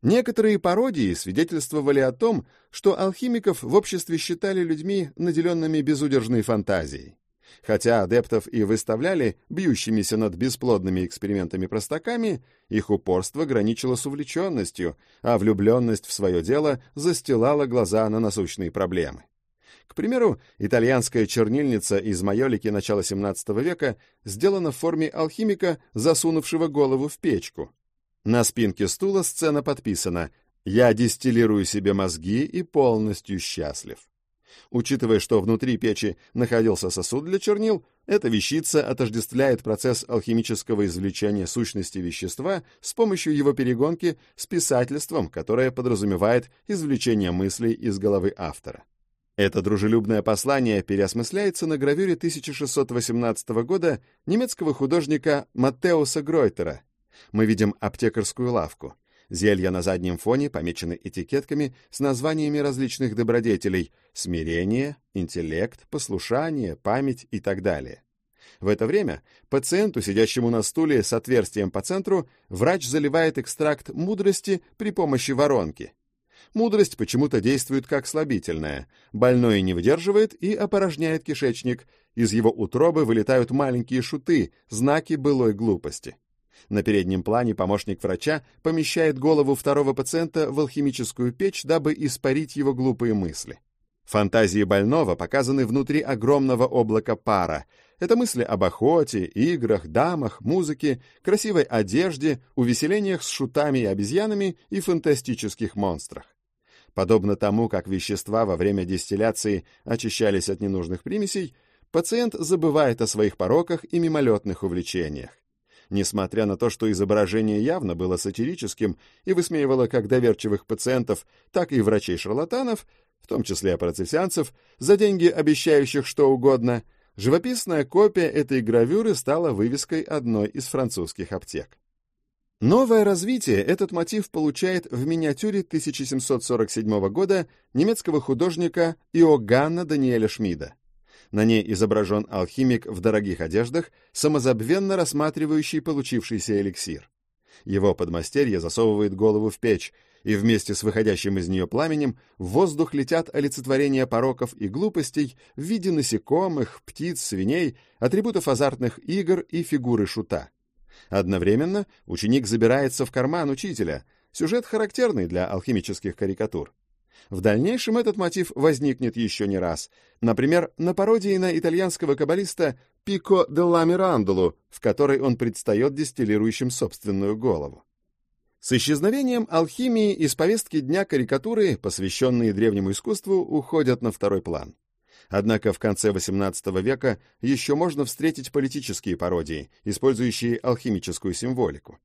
Некоторые пародии свидетельствовали о том, что алхимиков в обществе считали людьми, наделенными безудержной фантазией. Хотя адептов и выставляли бьющимися над бесплодными экспериментами простаками, их упорство граничило с увлеченностью, а влюбленность в свое дело застилала глаза на насущные проблемы. К примеру, итальянская чернильница из майолики начала XVII века сделана в форме алхимика, засунувшего голову в печку. На спинке стула сцена подписана «Я дистиллирую себе мозги и полностью счастлив». Учитывая, что внутри печи находился сосуд для чернил, эта вещица отождествляет процесс алхимического извлечения сущности вещества с помощью его перегонки с писательством, которое подразумевает извлечение мыслей из головы автора. Это дружелюбное послание переосмысляется на гравюре 1618 года немецкого художника Маттеуса Гройтера. Мы видим аптекарскую лавку. Зелья на заднем фоне помечены этикетками с названиями различных добродетелей – смирение, интеллект, послушание, память и так далее. В это время пациенту, сидящему на стуле с отверстием по центру, врач заливает экстракт мудрости при помощи воронки. Мудрость почему-то действует как слабительная. Больной не выдерживает и опорожняет кишечник. Из его утробы вылетают маленькие шуты, знаки былой глупости. На переднем плане помощник врача помещает голову второго пациента в алхимическую печь, дабы испарить его глупые мысли. Фантазии больного показаны внутри огромного облака пара. Это мысли об охоте, играх, дамах, музыке, красивой одежде, увеселениях с шутами и обезьянами и фантастических монстрах. Подобно тому, как вещества во время дистилляции очищались от ненужных примесей, пациент забывает о своих пороках и мимолетных увлечениях. Несмотря на то, что изображение явно было сатирическим и высмеивало как доверчивых пациентов, так и врачей-шарлатанов, в том числе процессианцев, за деньги обещающих что угодно, живописная копия этой гравюры стала вывеской одной из французских аптек. Новое развитие этот мотив получает в миниатюре 1747 года немецкого художника Иоганна Даниэля Шмида. На ней изображен алхимик в дорогих одеждах, самозабвенно рассматривающий получившийся эликсир. Его подмастерье засовывает голову в печь, и вместе с выходящим из нее пламенем в воздух летят олицетворения пороков и глупостей в виде насекомых, птиц, свиней, атрибутов азартных игр и фигуры шута. Одновременно ученик забирается в карман учителя, сюжет характерный для алхимических карикатур. В дальнейшем этот мотив возникнет еще не раз. Например, на пародии на итальянского каббалиста Пико де ла Мирандолу, в которой он предстает дистиллирующим собственную голову. С исчезновением алхимии из повестки дня карикатуры, посвященные древнему искусству, уходят на второй план. Однако в конце XVIII века еще можно встретить политические пародии, использующие алхимическую символику.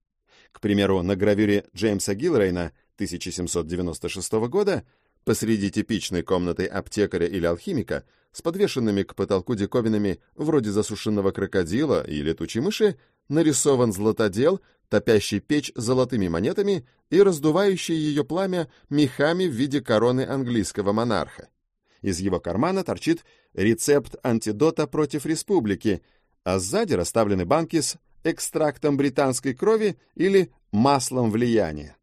К примеру, на гравюре Джеймса Гилрейна 1796 года посреди типичной комнаты аптекаря или алхимика с подвешенными к потолку диковинами вроде засушенного крокодила и летучей мыши нарисован златодел, топящий печь золотыми монетами и раздувающий ее пламя мехами в виде короны английского монарха. Из его кармана торчит рецепт антидота против республики, а сзади расставлены банки с экстрактом британской крови или маслом влияния.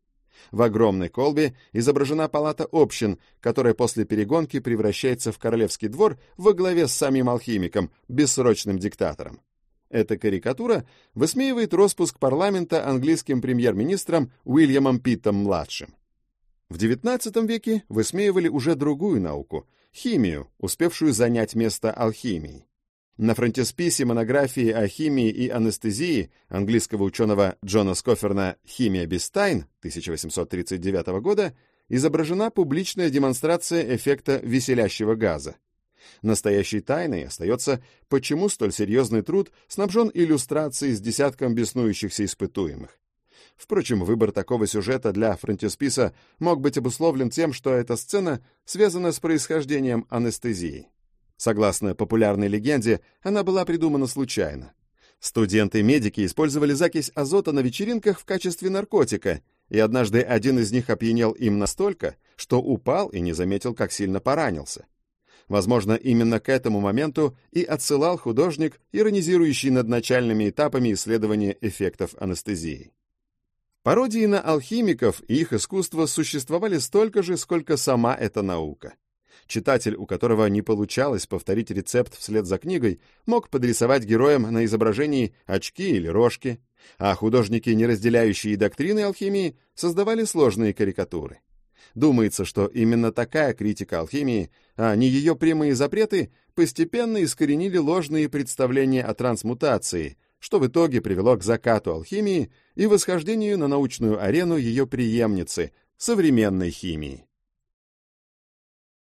В огромной колбе изображена палата общин, которая после перегонки превращается в королевский двор во главе с самим алхимиком, бессрочным диктатором. Эта карикатура высмеивает распуск парламента английским премьер-министром Уильямом Питтом-младшим. В XIX веке высмеивали уже другую науку — химию, успевшую занять место алхимии. На фронтисписе монографии о химии и анестезии английского ученого Джона Скоферна «Химия без тайн» 1839 года изображена публичная демонстрация эффекта веселящего газа. Настоящей тайной остается, почему столь серьезный труд снабжен иллюстрацией с десятком беснующихся испытуемых. Впрочем, выбор такого сюжета для фронтисписа мог быть обусловлен тем, что эта сцена связана с происхождением анестезии. Согласно популярной легенде, она была придумана случайно. Студенты-медики использовали закись азота на вечеринках в качестве наркотика, и однажды один из них опьянел им настолько, что упал и не заметил, как сильно поранился. Возможно, именно к этому моменту и отсылал художник, иронизирующий над начальными этапами исследования эффектов анестезии. Пародии на алхимиков и их искусство существовали столько же, сколько сама эта наука. Читатель, у которого не получалось повторить рецепт вслед за книгой, мог подрисовать героям на изображении очки или рожки, а художники, не разделяющие доктрины алхимии, создавали сложные карикатуры. Думается, что именно такая критика алхимии, а не ее прямые запреты, постепенно искоренили ложные представления о трансмутации, что в итоге привело к закату алхимии и восхождению на научную арену ее преемницы, современной химии.